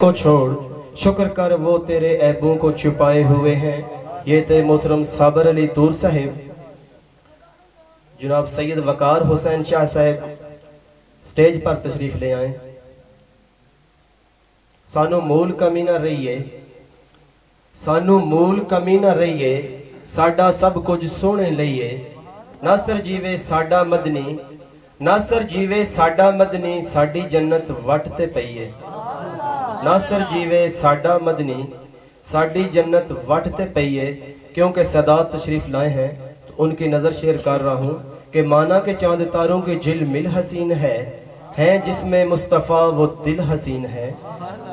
کو چھوڑ۔ شکر کر وہ تیرے عیبوں کو چھپائے ہوئے ہیں۔ یہ تے محترم صابر علی دور صاحب۔ جناب سید وقار حسین شاہ صاحب، سٹیج پر تشریف لے آئیں۔ سانو مول کمی نہ رہیے۔ سانو مول کمی نہ رہیے۔ ساڈا سب کچھ سونے لئیے۔ ناصر جیوے ساڈا مدنی۔ ناصر جیوے ساڈا مدنی، ساڈی جنت وٹ تے پئیے ناصر جیوے ساڈا مدنی ساڈی جنت وٹ تے پئیے کیونکہ صدا تشریف لائے ہیں تو ان کی نظر شیئر کر رہا ہوں کہ مانا کے چاند تاروں کے جل مل حسین ہے ہیں جس میں مصطفیٰ وہ دل حسین ہے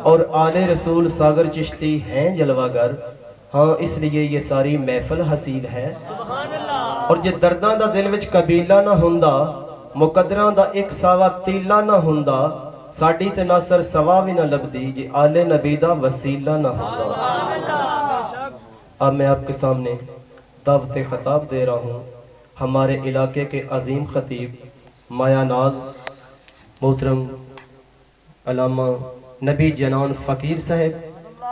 اور آل رسول ساگر چشتی ہیں جلوہ گر ہاں اس لیے یہ ساری محفل حسین ہے اور جے درداں دا دل وچ قبیلہ نہ ہوندا مقدراں دا ایک ساوا تیلا نہ ہوندا ساڈی تے ناصر سوا بھی نہ لبدی جے آل نبی دا وسیلہ نہ ہوندا اب میں آپ کے سامنے دعوت خطاب دے رہا ہوں ہمارے علاقے کے عظیم خطیب مایا ناز محترم علامہ نبی جنان فقیر صاحب،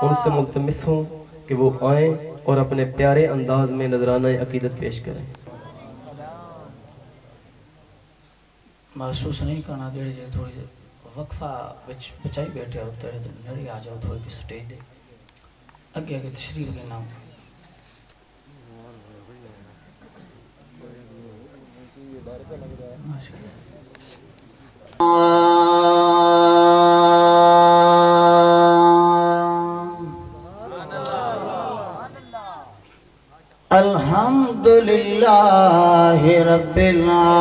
ان سے ملتمس ہوں کہ وہ آئیں اور اپنے پیارے انداز میں نظرانہ عقیدت پیش کریں۔ محسوس نہیں کرنا دیڑ جے تھوڑی جے وقفہ بچ بچائی بیٹھے ہو تیرے دن نری آ جاؤ تھوڑی کی سٹیج دے اگے اگے تشریف کے نام الحمد للہ رب العالمین۔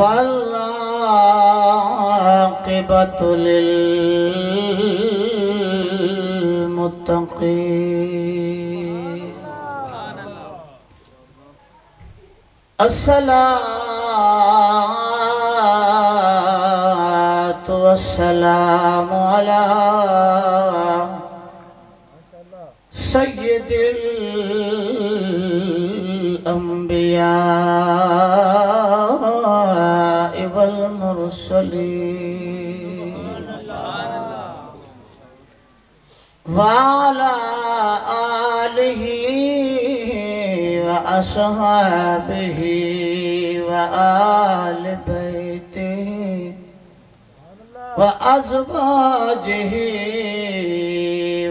والعاقبت للمتقین الصلاة والسلام على سيد الأنبياء. والمرسلين وعلى آله وأصحابه وآل بيته وأزواجه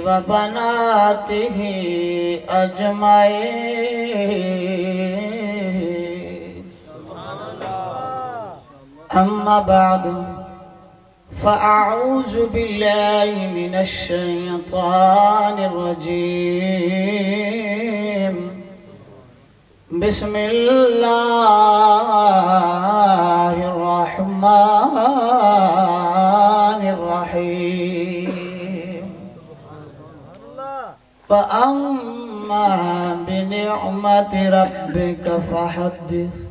وبناته أجمعين أما بعد، فأعوذ بالله من الشيطان الرجيم. بسم الله الرحمن الرحيم. فأما بنعمة ربك فحدث.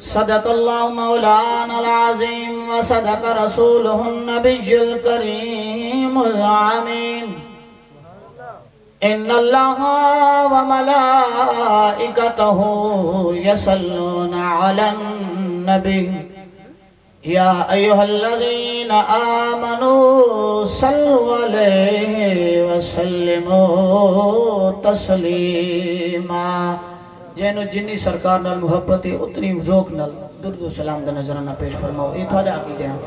صدق الله مولانا العظيم وصدق رسوله النبي الكريم العمين إن الله وملائكته يصلون على النبي يا أيها الذين آمنوا صلوا عليه وسلموا تسليما جینو جنی سرکار نال محبت ہے، اتنی ذوق نال درد و سلام دا نظرانہ پیش فرماؤ۔ یہ تھوڑے عقیدے ہیں۔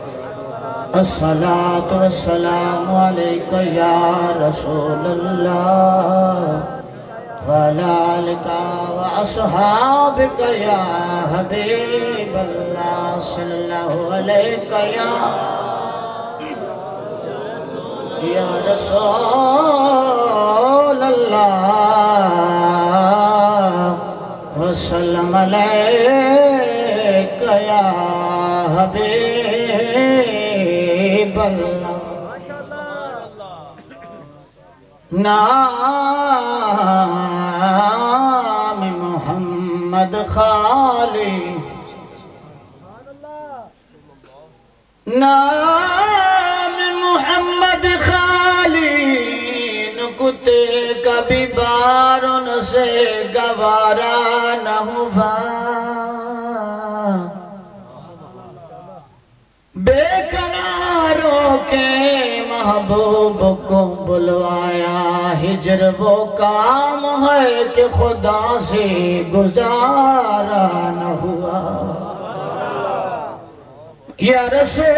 الصلاة والسلام علیکہ یا رسول اللہ وَلَالِكَ وَأَصْحَابِكَ يَا حبیب اللہ، صلی اللہ علیکہ یا یا رسول اللہ۔ وسلم علیکہ یا حبیب اللہ نام محمد خالی نام محمد خالی کبھی بار ان سے گوارا نہ ہوا۔ بے قراروں کے محبوب کو بلوایا ہجر وہ کام ہے کہ خدا سے گزارا نہ ہوا۔ یا رسول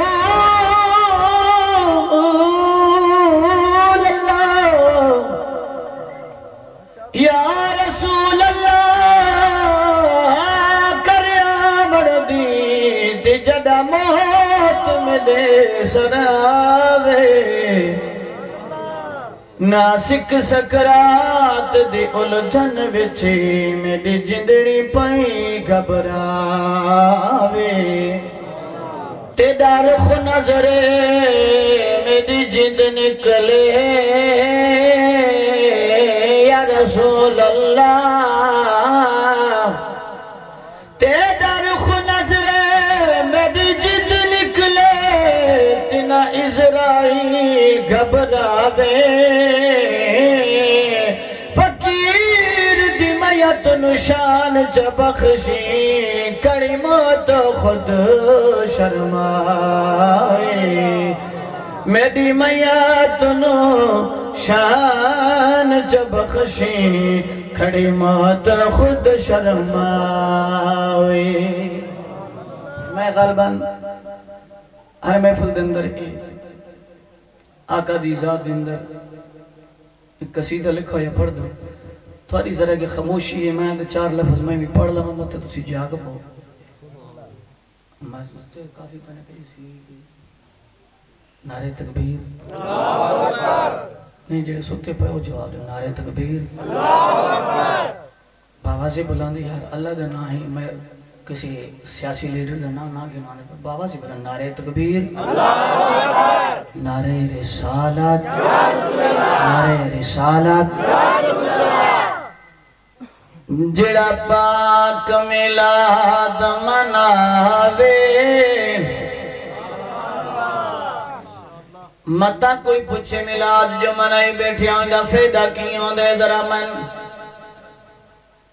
موت ملے سراوے ناسک سکرات دی الجھن وچی میری جندڑی پئی گھبراوے۔ تیرا رخ نظرے میری جند نکلے۔ یا رسول اللہ اسرائیل گھبراوے فقیر دی میت نشان چبخشی کڑی موت خود شرمائے۔ میری میت نو شان چبخشی کھڑی موت خود شرمائے۔ میں غالباً ہر محفل دے اندر ہی آقا دی ذات اندر ایک قصیدہ لکھا یا پڑھ دو۔ تھوڑی ذرا کہ خاموشی ہے، میں چار لفظ میں بھی پڑھ لوں گا، تو تسی جاگ پاؤ۔ میں سوچتے کافی پنے پہ سی نعرے تکبیر۔ نہیں، جڑے سوتے پہ وہ جواب دے نعرے تکبیر۔ اللہ اکبر بابا سے بلاندے، یار، اللہ دا نہ ہی میں کسی سیاسی لیڈر دا نہ نہ گنانے پر بابا سے بلند نعرے تکبیر نعرے رسالت نعرے رسالت۔ جڑا پاک ملاد مناوے، متا کوئی پوچھے ملاد جو منائی بیٹھے ہوں دا فیدہ کیوں دے ذرا من۔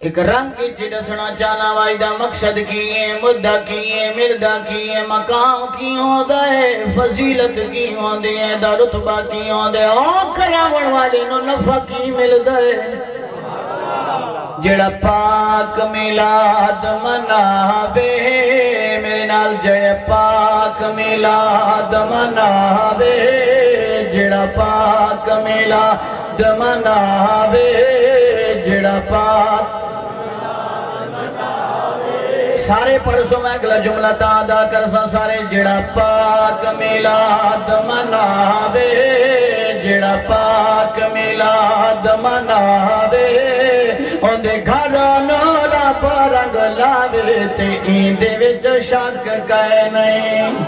ایک رنگ کی چڑسنا چانا وائی دا مقصد کیے مدہ کیے مردہ کیے مقام کیوں دے فضیلت کیوں دے دا رتبہ کیوں دے آکھرا والے نو نفع کی مل دے جڑا پاک میلاد مناوے میرے نال جڑا پاک میلاد مناوے جڑا پاک میلاد مناوے جڑا پاک سارے پڑھسوں میں اگلا جملہ تا تادا کرسا سارے جڑا پاک میلاد مناوے جڑا پاک میلاد مناوے اندے گھر نورا پرنگ لاوے تے ایندے وچ شک کہے نہیں۔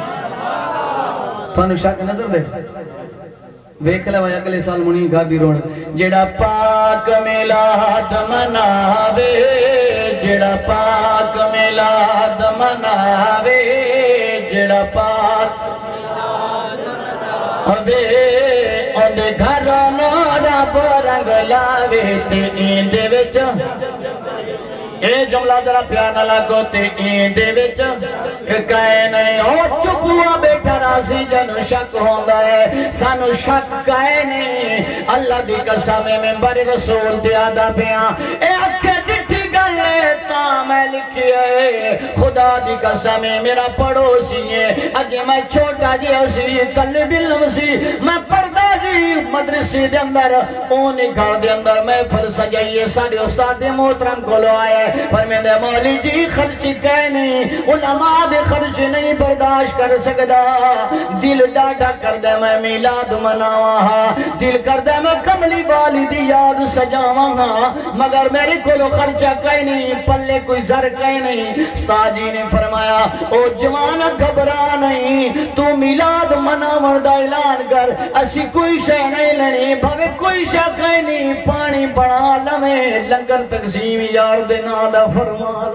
تھانو شک نظر دے؟ ویکھ لے اگلے سال منی گادی روڑ جڑا پاک میلاد مناوے جڑا پاک میلاد مناوے جڑا پاک ابے اندے گھر نورا برنگ لاوے، تے ایندے وچ۔ اے جملہ ذرا پیار نہ لگو تے ایندے وچ۔ کہے نہیں او چکوا بیٹھا جنو شک ہوندا ہے سانو شک کہے نہیں اللہ دی قسم میں بر رسول دیا آدھا پیاں اے اکھے گلے تا میں لکھی ہے۔ خدا دی قسم میرا پڑوسی ہے۔ اج میں چھوٹا جی اسی کل بلم سی۔ میں پردہ جی مدرسی دے اندر اونی گھر دے اندر میں پھر سجائیے ساڑے استاد محترم کو لو آئے پر میں دے مولی جی خرچ کہے نہیں علماء دے خرچ نہیں برداشت کر سکدا۔ دل ڈاڈا کر دے میں میلاد مناواں ہاں دل کر دے میں کملی والی دی یاد سجاواں ہاں مگر میرے کو خرچہ کہے نہیں پل پلے کوئی زرکے نہیں۔ استاد نے فرمایا، او جوانا گھبرا نہیں، تو میلاد مناون دا اعلان کر۔ اسی کوئی شے نہیں لنی بھوے کوئی شے کہیں نہیں، پانی بنا لویں لنگر تقسیم یار دے نا دا فرمان۔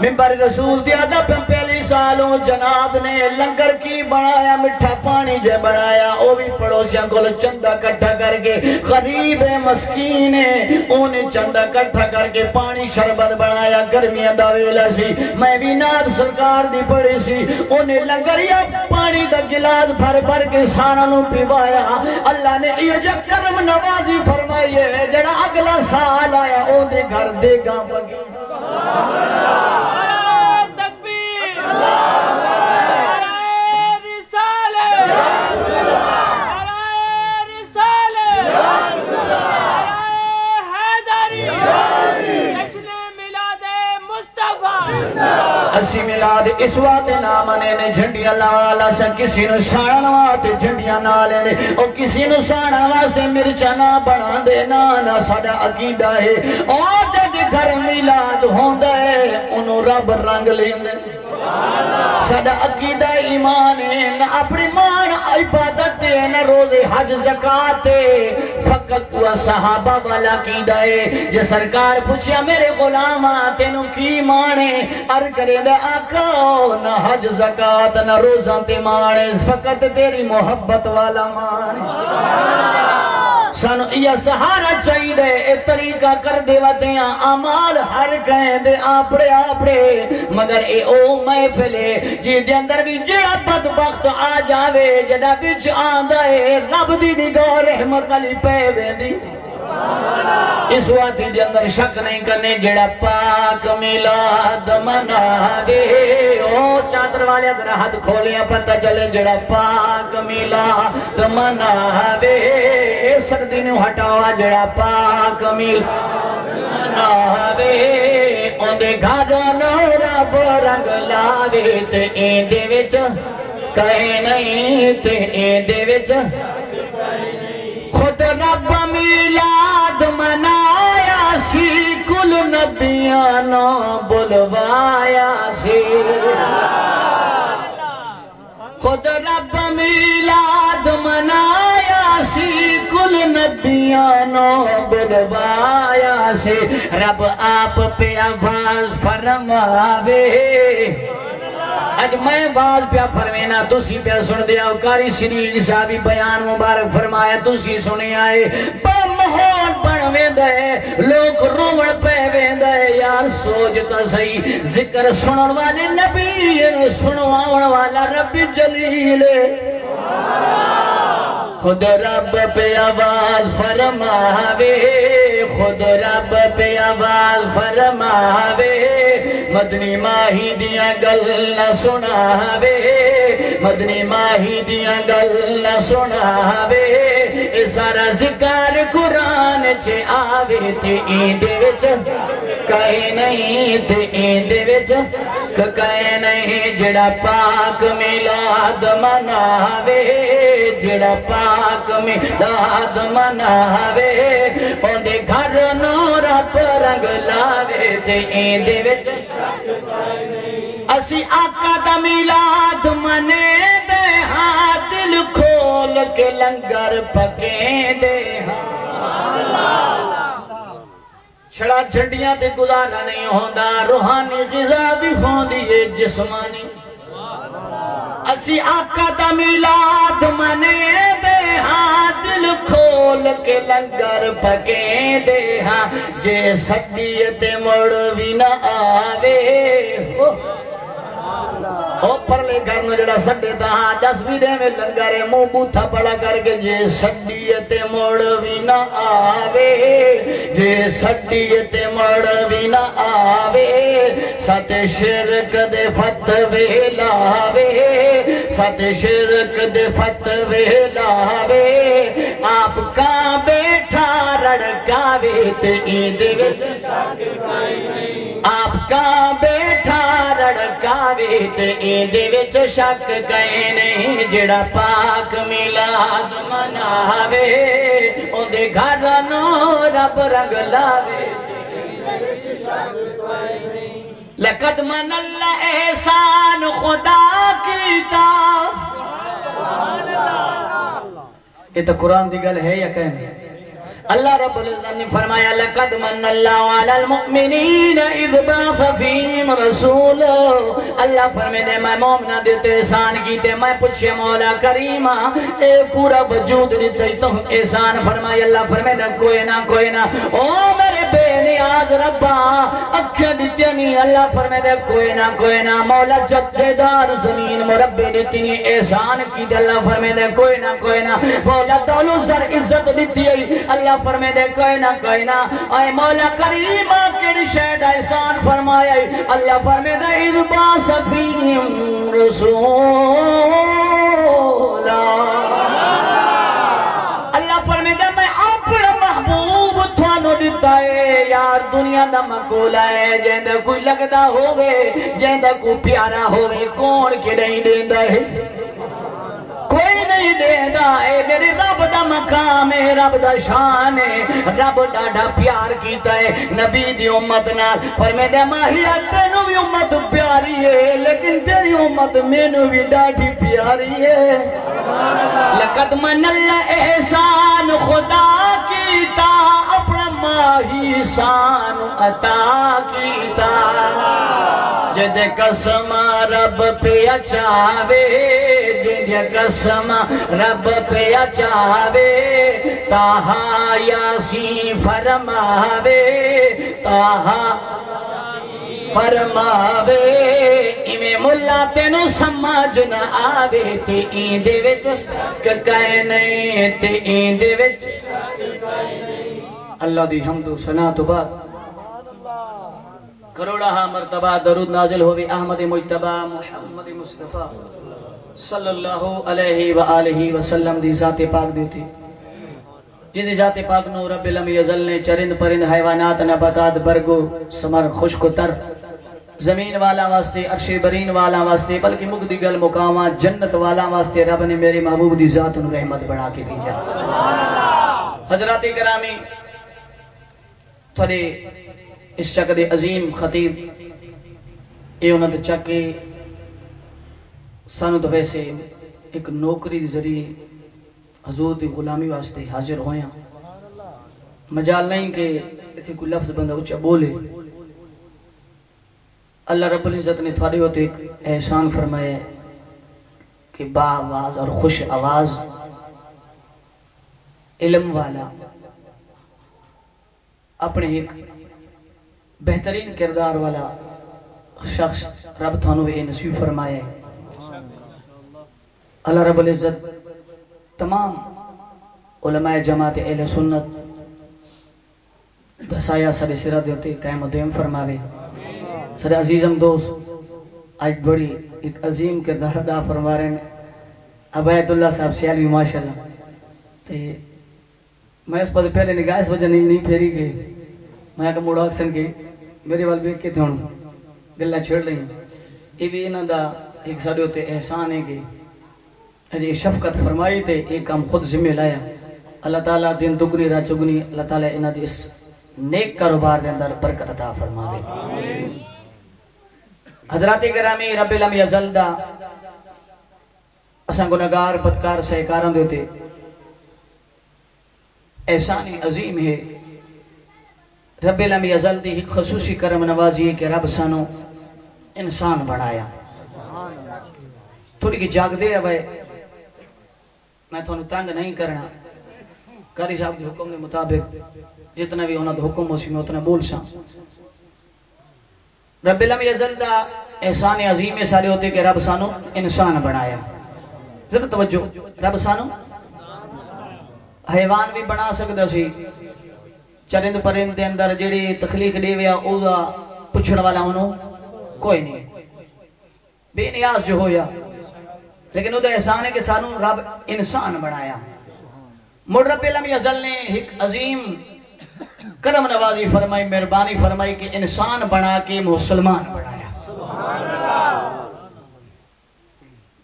ممبر رسول دیا دا پہلی سالوں جناب نے لنگر کی بنایا مٹھا پانی جے بنایا، او بھی پڑوسیاں کو چندہ کٹھا کر کے، غریب مسکین ہے انہیں چندہ کٹھا کر کے پانی شربت بنایا، گرمیاں داویلہ سی۔ میں بھی ناد سرکار دی پڑی سی انہیں لنگریا پانی دا گلاد بھر بھر کے سارا نو پیوایا۔ اللہ نے یہ جو کرم نوازی فرمائی ہے، جڑا اگلا سال آیا او دے گھر دے گا بگی تکبیر نعرہ رسالت نعرہ رسالت نعرہ حیدری جشن میلاد مصطفیٰ اسی ملاد اس وقت نام نے جھنڈیاں لالا سا کسی نو ساڑن واسطے جھنڈیاں نہ لینے او کسی نو ساڑن واسطے مرچا نہ بنا دے نا نا ساڈا عقیدہ ہے۔ او جد گھر ملاد ہوندا ہے انہوں رب رنگ لیندے۔ ساڈا عقیدہ ایمان ہے، نہ اپنی مان عبادت ہے، نہ روز حج زکات ہے۔ فقط وہ صحابہ والا عقیدہ ہے۔ جے سرکار پوچھیا، میرے غلام تینو کی مانے ار کرے دے آقا، نہ حج زکات نہ روزہ تے مانے فقط تیری محبت والا مانے سانو یہ سہارا چاہی دے اے طریقہ کر دے ودیاں عمال ہر کہیں دے آپڑے آپڑے مگر اے او محفلے جی دے اندر بھی جڑا بدبخت آ جاوے جڑا بچ آندا ہے رب دی نگاہ رحمت علی پہ ویندی اس وقت دے اندر شک نہیں کرنے جڑا پاک میلاد مناوے، او چادر والے اگر ہاتھ کھولیاں پتہ چلے جڑا پاک میلاد مناوے سردی نو ہٹاوا جڑا پاک میلاد مناوے، اوندے گھر نو رب رنگ لاوے، تے این دے وچ کہے نہیں، تے این دے وچ خود رب میلاد منایا سی، کل نبیاں نو بلوایا سی۔ خود رب میلاد منایا سی، کل نبیاں نو بلوایا سی۔ رب آپ پہ آواز فرماوے۔ اج میں باز پیا فرمینا تسی پیا سن دیا کاری سریگ صاحبی بیان مبارک فرمایا، تسی سنی آئے بڑا مہون بن ویندے لوگ روڑ پہ ویندے یار سوچتا صحیح، ذکر سنن والے نبی سنوان والا رب جلیل۔ خود رب پہ آواز فرماوے، خود رب پہ آواز فرماوے۔ مدنی ماہی دیا گل نہ سناوے مدنی ماہی دیا گل نہ سناوے اے سارا ذکر قرآن چے آوے تے این دے وچ کہے نہیں تے این دے وچ کہے نہیں جڑا پاک میلاد مناوے جڑا پاک میلاد مناوے اوندے گھر نو رنگ لاوے تے این دے وچ اسی آقا دا میلاد منے دے ہاں دل کھول کے لنگر پکے دے ہاں چھڑا جھنڈیاں تے گزارا نہیں ہوندا روحانی غذا بھی ہوندی ہے جسمانی اسی آقا دا میلاد منے دے ہاں دل کھول کے لنگر پکے دے ہاں۔ جے سکیت مڑ بھی نہ آوے، ہو۔ او پرلے گھر میں جڑا سڈے دا دس بھی دے میں لنگرے مو بوتھا پڑا کر کے جے سڈیت مڑ بھی نہ آوے جے سڈیت مڑ بھی نہ آوے ست شرک دے فتوے لاوے ست شرک دے فتوے لاوے آپ کا بیٹھا رڑکاوے تے این دے وچ آپ کا بیٹھا رڑکاوے تے این وچ شک گئے نہیں جڑا پاک میلاد مناوے او دے گھر نو رب رنگ لاوے لقد من اللہ احسان خدا کیتا یہ تو قرآن دی گل ہے یا کہنے اللہ رب العزت نے فرمایا، لقد من اللہ علی المؤمنین اذ بعث فیہم رسول. اللہ فرمائے دے میں مومنہ دیتے احسان کیتے، میں پوچھے مولا کریمہ، اے پورا وجود دیتے تو احسان فرمائے اللہ فرمائے دے کوئی نہ کوئی نہ۔ او میرے بے نیاز ربا اکھیں دیتے نہیں اللہ فرمائے دے کوئی نہ کوئی نہ۔ مولا جدار زمین مربی دیتی نہیں احسان کی دے اللہ فرمائے دے کوئی نہ کوئی نہ۔ مولا دولو سر عزت دیتی اللہ ہے اللہ فرمائے دے کوئی نہ کوئی نہ۔ اے مولا کریمہ کڑی شہد احسان فرمایا اللہ فرمائے دے اربا سفیم رسولا. اللہ فرمائے دے میں اپنا محبوب تھانو دیتا ہے۔ یار، دنیا دا مقولہ ہے۔ جہندہ کوئی لگدا ہوئے جہندہ کوئی پیارا ہوئے کون کے نہیں دیندہ ہے؟ کوئی نہیں دینا اے میرے رب دا مقام ہے، رب دا شان ہے۔ رب ڈاڈا پیار کیتا ہے نبی دی امت نال۔ فرمے دے ماہیا تینو بھی امت پیاری ہے، لیکن تیری امت مینو بھی ڈاڈی پیاری ہے۔ لقد من اللہ احسان خدا کیتا، اپنا ماہی سان عطا کیتا۔ جد قسم رب پہ اچاوے جد قسم رب پہ اچاوے تاہا یاسی فرماوے تاہا فرماوے، ایویں ملا تینو سمجھ نہ آوے، تے این دے وچ ککائے نہیں، تے این دے وچ اللہ دی حمد و ثنا تو بعد کروڑا ہا مرتبہ درود نازل ہوئی احمد مجتبہ محمد مصطفیٰ۔ صلی اللہ علیہ وآلہ وسلم دی ذات پاک دیتی جن ذات پاک نو رب لم یزل نے چرند پرند حیوانات نباتات برگو سمر خشک و تر۔ زمین والا واسطے، عرش برین والا واسطے، بلکہ مقدی گل مقامہ جنت والا واسطے رب نے میرے محبوب دی ذات نو رحمت بنا کے دیا حضرات کرامی، تھوڑے اس چک دے عظیم خطیب، یہ انہوں نے چک کے سانو تو ویسے ایک نوکری ذریعے حضور دی غلامی واسطے حاضر ہوئے مجال نہیں کہ اتنے کوئی لفظ بندہ اچھا بولے۔ اللہ رب العزت نے تھوڑے ہوتے ایک احسان فرمایا کہ با آواز اور خوش آواز علم والا اپنے ایک بہترین کردار والا شخص رب تھانو اے نصیب فرمائے اللہ رب العزت تمام علماء جماعت اہل سنت دسایا سر سرہ دیتے قائم و دیم فرماوے۔ سر عزیزم دوست، آج بڑی ایک عظیم کردار ادا فرما رہے ہیں۔ عبایت اللہ صاحب سیالوی، ماشاءاللہ۔ تے میں اس پر پہلے نگاہ اس وجہ نہیں نہیں پھیری کہ میں کہ موڑا اکسن کے میرے وال بیک کے تھے گلہ چھڑ لیں۔ یہ بھی انہوں دا ایک سارے ہوتے احسان ہے کہ اجے شفقت فرمائی تے ایک کام خود ذمہ لایا۔ اللہ تعالیٰ دن دگنی را چگنی، اللہ تعالیٰ انہوں دی اس نیک کاروبار دے اندر برکت عطا فرماوے۔ حضرات گرامی، رب العالم یزل دا اساں گناہگار بدکار سہکاراں دے تے احسان عظیم ہے۔ رب العالم یزل دی ایک خصوصی کرم نوازی ہے کہ رب سانو انسان بنایا۔ تھوڑی جی کی جاگ دے رہے میں تھوڑا تنگ نہیں کرنا۔ کاری صاحب دی حکم کے مطابق جتنا بھی ہونا دا حکم اسی میں اتنا بول سا رب العالم یزل دا احسان عظیم سارے ہوتے کہ رب سانو انسان بنایا۔ ذرا توجہ، رب سانو حیوان بھی بنا سکتا سی۔ چرند پرند دے اندر جڑی تخلیق دے ویا او دا پچھڑ والا انہوں کوئی نہیں۔ بے نیاز جو ہویا لیکن او دا احسان ہے کہ سانو رب انسان بنایا۔ مڑ رب العالم یزل نے ایک عظیم کرم نوازی فرمائی، مہربانی فرمائی کہ انسان بنا کے مسلمان بنایا۔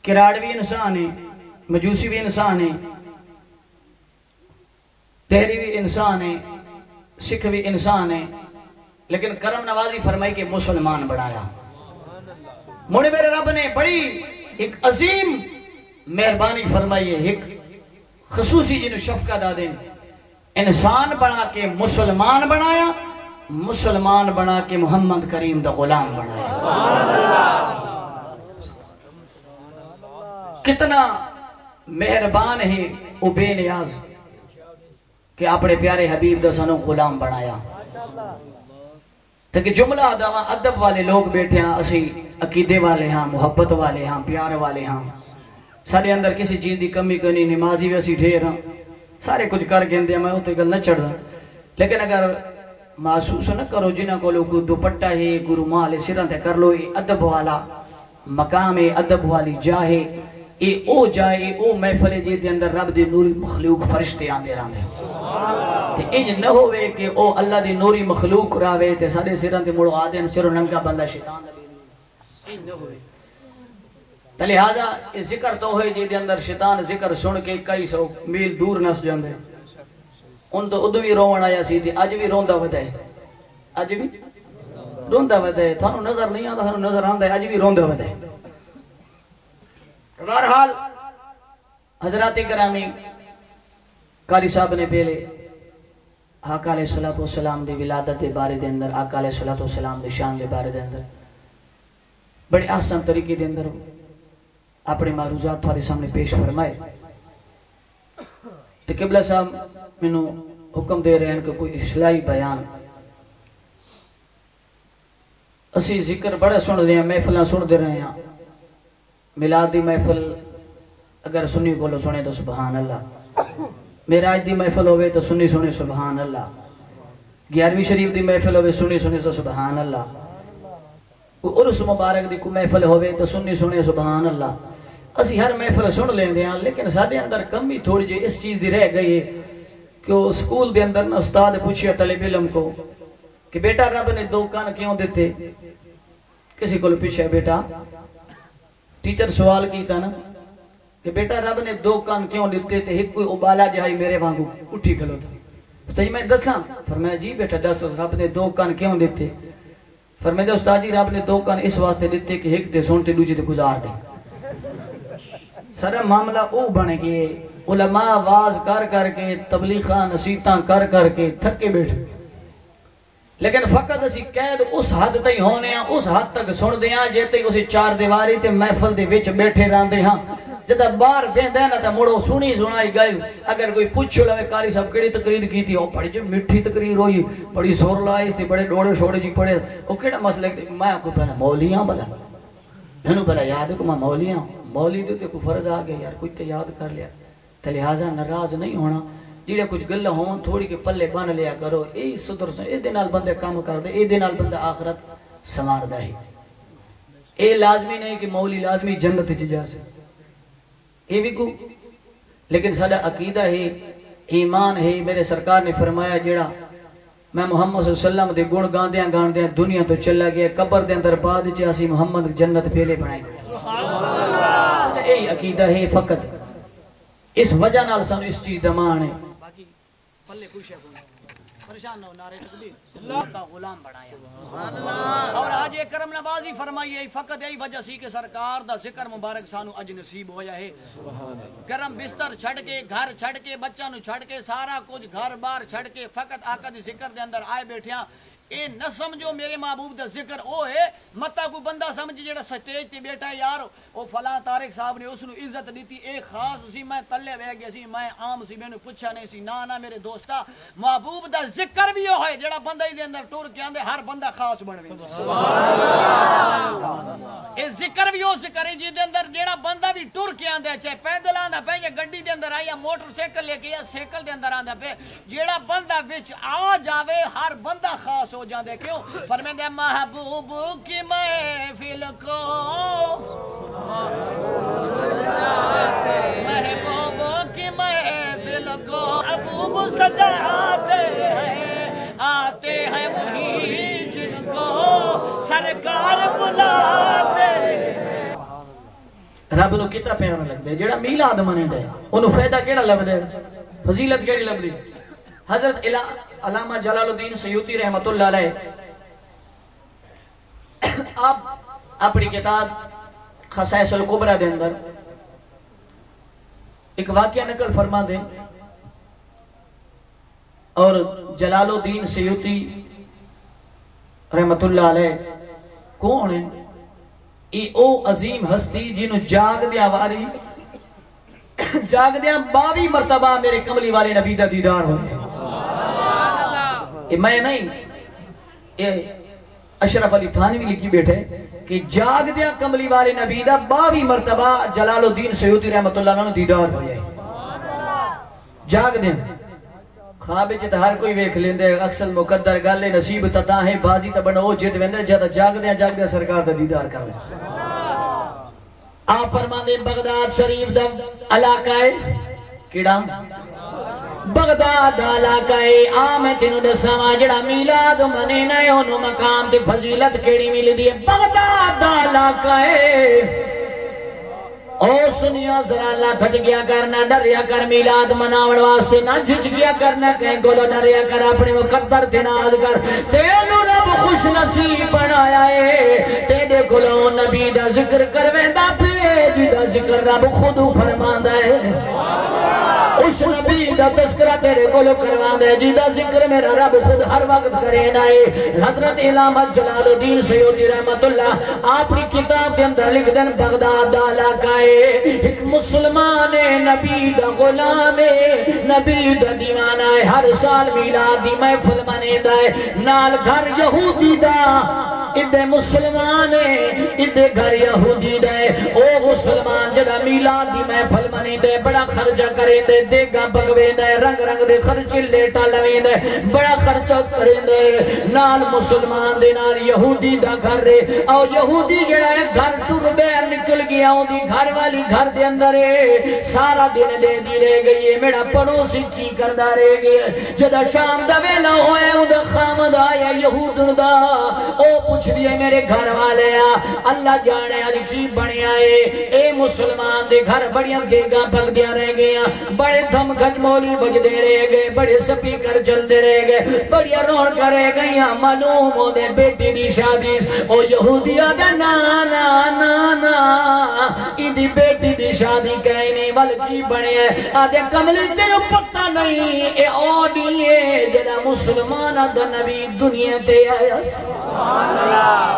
کراڑ بھی انسان ہے، مجوسی بھی انسان ہے تحری بھی انسان ہے، سکھ بھی انسان ہے، لیکن کرم نوازی فرمائی کہ مسلمان بنایا۔ مڑے میرے رب نے بڑی ایک عظیم مہربانی فرمائی ہے ایک خصوصی جنہوں شفقہ دا دیں انسان بنا کے مسلمان بنایا، مسلمان بنا کے محمد کریم دا غلام بنایا۔ کتنا مہربان ہے او بے نیاز کہ اپنے پیارے حبیب دا سنو غلام بنایا۔ تاکہ جملہ دوا ادب والے لوگ بیٹھے ہیں اسی عقیدے والے ہاں محبت والے ہاں پیار والے ہاں۔ سارے اندر کسی چیز دی کمی کنی نمازی بھی اسی ڈھیر ہاں۔ سارے کچھ کر گندے ہاں، میں اتنے گل نہ چڑھ رہا لیکن اگر محسوس نہ کرو جنہ کو لوگ دوپٹہ ہے، گرو مال سرن تے کر لو یہ ادب والا مقام ہے، ادب والی جاہے اے او جائے او محفل جی دے اندر رب دے نوری مخلوق فرشتے آندے راندے تے انج نہ ہوئے کہ او اللہ دی نوری مخلوق راوے تے سارے سرن تے مڑو آدے سرو ننگا بندہ شیطان دا بھی انج نہ ہوئے تو لہذا یہ ذکر تو ہوئے جی دے اندر شیطان ذکر سن کے کئی سو میل دور نس جاندے۔ ان تو ادو بھی رون آیا سی تے اج بھی روندا ودا ہے۔ اج بھی روندا ودا ہے۔ تھانو نظر نہیں آندا تھانو نظر آندا ہے۔ اج بھی روندا ودا ہے۔ بہرحال حضرات کرامی قاری صاحب نے پہلے آقا علیہ الصلوۃ والسلام دی ولادت دے بارے دے اندر آقا علیہ الصلوۃ والسلام دی شان دے بارے دے اندر۔ بڑے آسان طریقے دے اندر اپنے معروضات تھوڑے سامنے پیش فرمائے۔ تو قبلہ صاحب مینو حکم دے رہے ہیں کہ کوئی اصلاحی بیان۔ اسی ذکر بڑے سن رہے ہیں محفلیں سن دے رہے ہیں۔ میلاد دی محفل اگر سنی کو سنے تو سبحان اللہ۔ میراج دی محفل ہوئے تو سنی سنے سبحان اللہ۔ گیارہویں شریف دی محفل ہوئے سنی سنے تو سبحان اللہ۔ عرس مبارک دی کوئی محفل ہوئے تو سنی سنے سبحان اللہ۔ اسی ہر محفل سن لیں دے ہیں لیکن سارے اندر کمی تھوڑی جی اس چیز دی رہ گئی ہے کہ وہ سکول دے اندر نا استاد پوچھیا طالب علم کو کہ بیٹا رب نے دو کان کیوں دیتے؟ کسی کو پوچھا بیٹا، ٹیچر سوال کیتا نا کہ بیٹا رب نے دو کان کیوں دیتے تے ایک کوئی ابالا جہائی میرے وانگو اٹھی کھلو تھا۔ تو جی، میں دساں۔ فرمایا جی بیٹا، دس، رب نے دو کان کیوں دیتے فرمایا، دے استاد جی رب نے دو کان اس واسطے دیتے کہ ایک تے سنتے دوجے تے گزار دے۔ سارا معاملہ او بن گئے علماء واز کر کر کے، تبلیغاں نصیحتاں کر کر کے تھکے بیٹھے۔ لیکن فقط اسی قید اس حد تک ہونے ہیں، اس حد تک سن دے ہیں۔ جے تک اسی چار دیواری تے محفل دے وچ بیٹھے رہندے ہاں جدا باہر بیندے نا تے مڑو سنی سنائی گئے اگر کوئی پوچھو لوے قاری صاحب کیڑی تقریر کیتی او بڑی جو میٹھی تقریر ہوئی، بڑی سور لائی تھی، بڑے ڈوڑے چھوڑے جی پڑے۔ او کیڑا مسئلہ میں کوئی پہلا مولیاں بلا۔ مینوں پہلا یاد ہے کہ میں مولیاں؟ مولی دے تے کوئی فرض آ گیا، یار کوئی تے یاد کر لیا۔ تے لہذا ناراض نہیں ہونا۔ جڑے کچھ گل ہون، تھوڑی کے پلے بن لیا کرو۔ اے صدر سے اے دے نال بندے کام کر دے، اے دے نال بندہ آخرت سنواردا ہے اے لازمی نہیں کہ مولی لازمی جنت وچ جا سکے۔ اے بھی کو لیکن سارا عقیدہ ہے، ایمان ہے، میرے سرکار نے فرمایا جڑا میں محمد صلی اللہ علیہ وسلم دے گن گاندیاں گاندیاں دنیا تو چلا گیا، قبر دے اندر بعد وچ اسی محمد جنت پہلے بنائے۔ سبحان اللہ اے عقیدہ ہے فقط۔ اس وجہ نال سانو اس چیز دا مان ہے۔ باقی پلے پوچھے کو پریشان نہ ہو نعرے تکبیر اللہ! کا غلام بنایا۔ اور آج یہ کرم نوازی فرمائیے فقط یہی وجہ سی کہ سرکار دا ذکر مبارک سانو اج نصیب ہویا ہے۔ گرم بستر چھڑ کے گھر چھڑ کے بچہ نو چھڑ کے سارا کچھ گھر بار چھڑ کے فقط آقا دی ذکر دے اندر آئے بیٹھیاں۔ اے نہ سمجھو میرے محبوب دا ذکر او ہے متا کوئی بندہ سمجھ جڑا سٹیج تے بیٹھا ہے یار او فلاں طارق صاحب نے اس نو عزت دیتی اے خاص اسی میں تلے وے گیا سی میں عام سی مینوں پوچھا نہیں سی نا نا میرے دوستا محبوب دا ذکر بھی او ہے جڑا بندہ دے اندر ٹر کے آندے ہر بندہ خاص بن ویندا سبحان اللہ۔ اے ذکر بھی او ذکر ہے جے دے اندر جڑا بندہ بھی ٹر کے آندا چاہے پیدل آندا پے یا گڈی دے اندر آیا موٹر سائیکل لے کے یا سائیکل دے اندر آندا پے جڑا بندہ وچ آ جاوے ہر بندہ خاص ہو جاندے کیوں فرمیندے محبوب کی محفل کو محبوب کی محفل کو محبوب سجاتے ہیں آتے ہیں وہی جن کو سرکار بلاتے رب نو کتا پیارا لگدا ہے جڑا میلاد منیندا ہے اونوں فائدہ کیڑا لبدا ہے فضیلت کیڑی لبدی حضرت علامہ جلال الدین سیوطی رحمت اللہ علیہ۔ آپ اپنی کتاب خصائص القبرہ دے اندر ایک واقعہ نقل فرما دیں۔ اور جلال الدین سیوتی رحمت اللہ علیہ کون ہے یہ او عظیم ہستی جنہوں جاگ دیا واری جاگ دیا باوی مرتبہ میرے کملی والے نبی دا دیدار ہوئے۔ یہ میں نہیں یہ اشرف علی تھانوی لکھی بیٹھے کہ جاگ دیا کملی والے نبی دا باوی مرتبہ جلال الدین سیوتی رحمت اللہ عنہ دیدار ہوئے جاگ دیا۔ خواب چ ہر کوئی ویکھ لیندے اکثر مقدر گل نصیب تتا ہے بازی تے بنو جت ویندے جد جاگ دیا جاگ دیا سرکار دا دیدار کر لے آپ فرماندے بغداد شریف دا علاقہ ہے، کیڑا؟ بغداد دا علاقہ ہے آ میں تینوں دساں جڑا میلاد منے نہ اونوں مقام تے فضیلت کیڑی ملدی ہے؟ بغداد علاقہ او سنیا ذرا اللہ پھٹ گیا کرنا ڈریا کر میلاد مناون واسطے نہ جھج گیا کرنا کہیں گولو ڈریا کر اپنے مقدر تے ناز کر تینو رب خوش نصیب بنایا ہے تیرے گلو نبی دا ذکر کرویں دا پیج دا ذکر رب خود فرماندا ہے اس نبی دا تذکرہ تیرے گلو کرواندہ ہے جی دا ذکر میرا رب خود ہر وقت کرے نائے حضرت علامت جلال الدین سیودی رحمت اللہ اپنی کتاب کے اندر لکھ دن بغداد دا علاقہ ہے ایک مسلمان نبی دا غلام نبی دا دیوانہ ہے۔ ہر سال میلادی محفل منے دا ہے۔ نال گھر یہودی دا ادھے مسلمان ادھے گھر یہودی دے او مسلمان جدا میلادی محفل منے دے بڑا خرچہ کرے دے دے بگوے دے رنگ رنگ دے خرچ لیٹا لوے دے بڑا خرچہ کرے دے نال مسلمان دے نال یہودی دا گھر رے او یہودی جڑا ہے، گھر ٹر بیر نکل گیا ہوں دی گھر والی گھر دے اندر ہے۔ سارا دن دے دی رہ گئی ہے۔ میرا پڑوسی کی کردہ رہ گیا جدا شام دا ویلا ہوئے ہوں خامد آیا یہودن دا۔ او پوچھ دیئے میرے گھر والے آ، اللہ جانے آلی کی بڑی آئے اے مسلمان دے گھر بڑیاں گیگاں پک دیا رہ گیا بڑے دھم گھج مولی بج دے رہ گئے۔ بڑے سپیکر چل دے رہ گئے۔ بڑیا رون کرے گئیا معلوم ہو دے بیٹی دی شادی۔ او یہودیا دے نا نا نا نا۔ ایدی بیٹی دی شادی کہیں نہیں بلکی بڑے ہیں آدھے کملی تیرو پتہ نہیں، اے آڈیے جنا مسلمان دا نبی دنیا تے آیا۔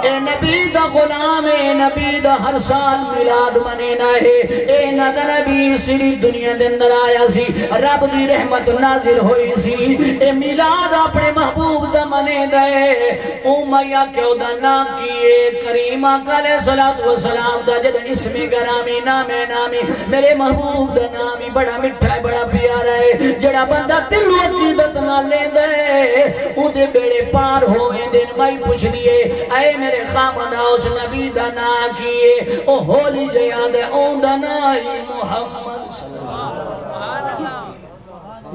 اے نبی دا غلام، اے نبی دا ہر سال ملاد منے نہ ہے۔ اے ند نبی سری دنیا دے اندر آیا سی۔ رب دی رحمت نازل ہوئی سی۔ اے ملاد اپنے محبوب دا منے دے او کیوں دا نام کیے؟ کریمہ کالے صلاة و سلام دا جد اسم گرامی نامی نامی نامی، میرے محبوب دا نامی بڑا مٹھا ہے، بڑا پیارا ہے۔ جڑا بندہ تلو عقیدت نہ لے دے او دے بیڑے پار ہوئے دن مائی پوچھ دیئے، اے میرے خامنہ اس نبی دا نا کیے؟ او ہولی جیادے اون دا نائی محمد صلی اللہ علیہ وسلم۔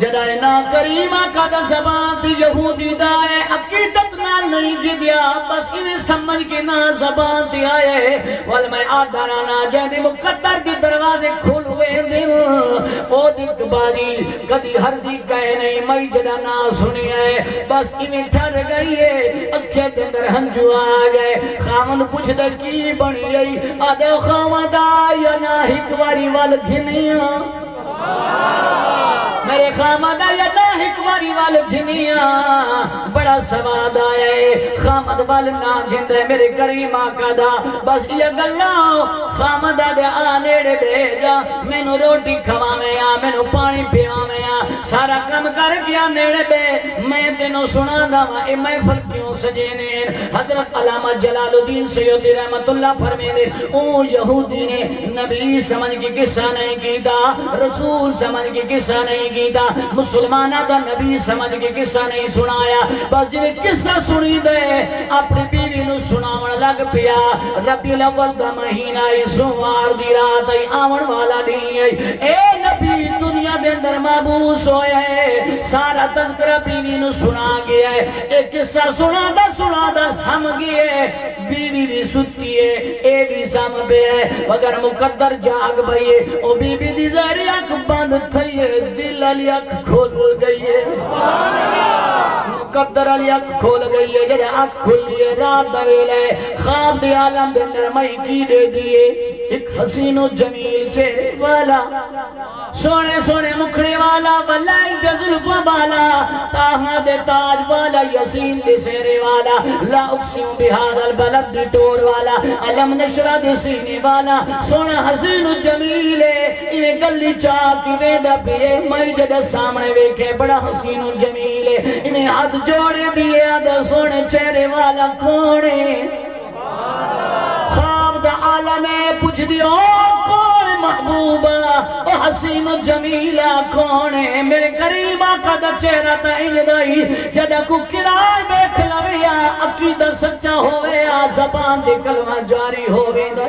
جدائے نا کریمہ کا دا زبان دی یہودی دا دائے عقیدت نہ نہیں دی دیا بس انہیں سمجھ کے نا زبان دی آئے وال میں آدھارانا جہدی مقدر دی دروازے کھول ہوئے دن۔ او دک باری کدی ہر دی کہے نہیں میں جدا نا سنی ہے۔ بس انہیں ٹھر گئی ہے، اکھے دے اندر ہنجو آ گئے۔ خامن پوچھ دے کی بنی گئی آدھے خامن یا نا ہکواری وال گھنیاں؟ میرے خامد آیا نا حکماری وال گھنیا بڑا سواد آیا ہے خامد وال نا گھندے میرے کریم آقا دا۔ بس یہ گلہ خامد آدھے آنیڑے بھیجا میں نو روٹی کھوا میں آ میں نو پانی پیا میں آ سارا کم کر گیا نیڑے بے۔ میں تینو سنا دا اے میں پھل کیوں سجینے حضرت علامہ جلال الدین سیدی رحمت اللہ فرمینے او یہودی نے نبی سمجھ کی قصہ نہیں کیتا، رسول سمجھ کی قصہ نہیں کیتا مسلمانہ دا نبی بھی سمجھ کے قصہ نہیں سنایا۔ بس جی جب قصہ سنی دے، اپنی بیوی نو سناون لگ پیا۔ ربی الاول دا مہینہ ای سوار دی رات ای آون والا نہیں ہے اے نبی دنیا دے اندر محبوس ہویا ہے۔ سارا تذکرہ بیوی نو سنا گیا ہے۔ ایک قصہ سنا دا سنا دا، سم گیا ہے۔ بیوی بھی ستی ہے، اے بھی سم بے ہے۔ مگر مقدر جاگ بھئیے او بیوی دی زہری اکھ بند تھئی ہے۔ دل علی اکھ کھول گئی ہے۔ مقدر علی اکھ کھول گئی ہے، جڑے اکھ کھلی ہے رات دویل ہے۔ خواب دی عالم دے اندر مئی کی دے دیئے؟ ایک حسین و جمیل چہرے والا۔ سونے سونے مکھڑے والا بلائی دے ظلفہ والا تاہا دے تاج والا یسین دے سیرے والا۔ لا اقسم بہاد البلد دی ٹور والا۔ علم نشرہ دے سینے والا۔ سونا حسین و جمیلے انہیں گلی چاکی ویدہ پیے مائی جدہ سامنے ویکھے، بڑا حسین و جمیلے انہیں ہاتھ جوڑے دیا دا سونے چہرے والا کونے خواب دا عالم ہے پوچھ دیو۔ حسین جمیلہ کون ہے میرے قریب آقا دا چہرہ تا انجدائی جدہ کو کرائے بیکھ لویا عقیدہ سچا ہویا زبان دے کلمہ جاری ہویا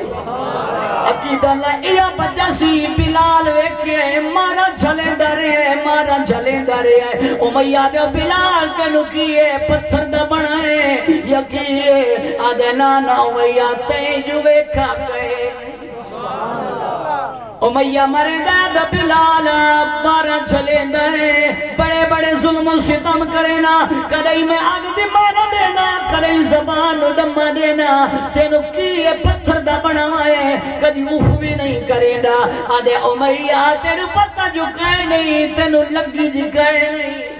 عقیدہ لائیا بجاسی بلال ویکھے، مارا جھلے درے مارا جھلے درے امیہ دے بلال کنو کیے پتھر دا بنائے یقیے آدھے نانا امیہ تیجو ویکھا کہے۔ امیہ مرے داد بلال مارا چلے دے بڑے بڑے ظلم و ستم کرے نا۔ کدئی میں آگ دی مارا دینا کدئی زبان دم دینا تینو کیے پتھر دا بنوائے کدی اوف بھی نہیں کرے نا۔ آدھے امیہ تینو پتہ جو کہے نہیں، تینو لگی جی کہے نہیں۔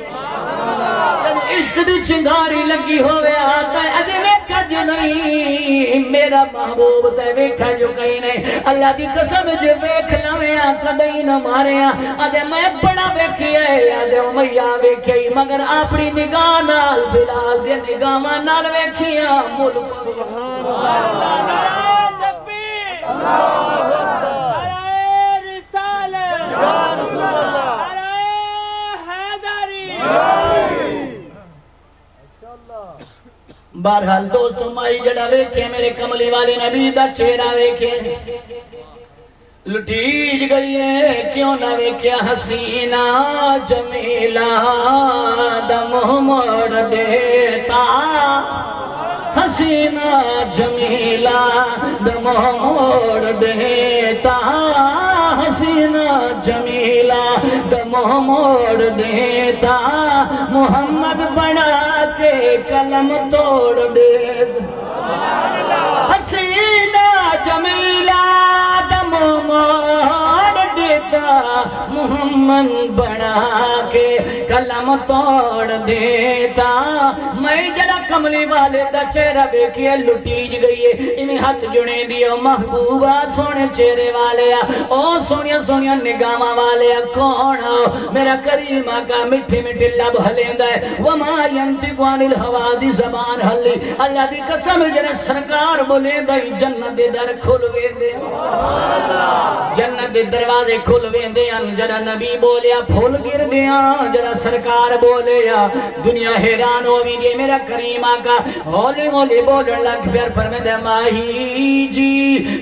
عشق دی چنگاری لگی ہوئے آتا ہے ادھے ویکھا جو نہیں؟ میرا محبوب تے ویکھا جو کہیں نہیں اللہ دی قسم جو ویکھ آقا دئی نہ مارے ادھے میں بڑا ویکھی ہے ادھے امیہ ویکھی مگر اپنی نگاہ نال بلال دے نگاہ نال ویکھیاں۔ ملک تکبیر نعرہ رسالت نعرہ حیدری بہرحال دوستو، مائی جڑا ویکھے، میرے کملی والی نبی دا چہرہ ویکھے۔ لٹیج گئی ہے، کیوں نہ ویکھیا حسینہ جمیلہ دم موڑ دیتا۔ حسینہ جمیلہ دم موڑ دیتا۔ حسینہ جمیلہ دم موڑ دیتا۔ محمد بنا کے قلم توڑ دے۔ حسینہ جمیلہ محمد بنا کے کلم توڑ دیتا۔ میں جڑا کملی والے دا چہرہ بیکھئے لٹیج گئی ہے۔ انہیں ہاتھ جنے دیو محبوبہ، سونے چہرے والے او سونیا سونیا نگامہ والے کون ہو میرا کریم آقا مٹھے مٹھے لب ہلیندہ ہے۔ وما ینتقوان الہوا دی زبان ہلی اللہ دی قسم جنے سرکار بولے دائی جنت دے در کھل ویندے جنت دے دروازے کھل ویندے ان جڑا نبی بولیا، پھول گر دیا، جڑا سرکار بولیا، دنیا حیران ہو بھی دے میرا کریم آقا، ہولی ہولی بولن لگ پھر فرمے دے ماہی جی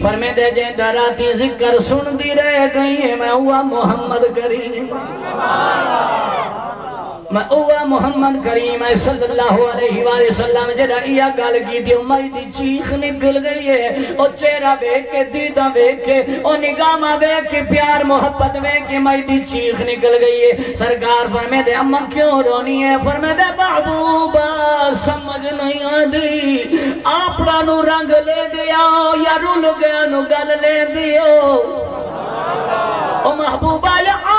فرمے دے جے راتی ذکر سن دی رہ گئی ہے میں ہوا محمد کریم۔ میں اوہ محمد کریم ہے صلی اللہ علیہ وآلہ وسلم جڑا یہ گل کی دی مائی دی چیخ نکل گئی ہے او چہرہ بیک کے دیدہ بیک کے، او نگامہ بیک کے، پیار محبت بیک کے مائی دی چیخ نکل گئی ہے سرکار فرمے دے امہ کیوں رونی ہے فرمے دے محبوبہ، سمجھ نہیں آدھی آپڑا نو رنگ لے دیا یا رول گیا نو گل لے دیو۔ او محبوبہ، یا آپڑا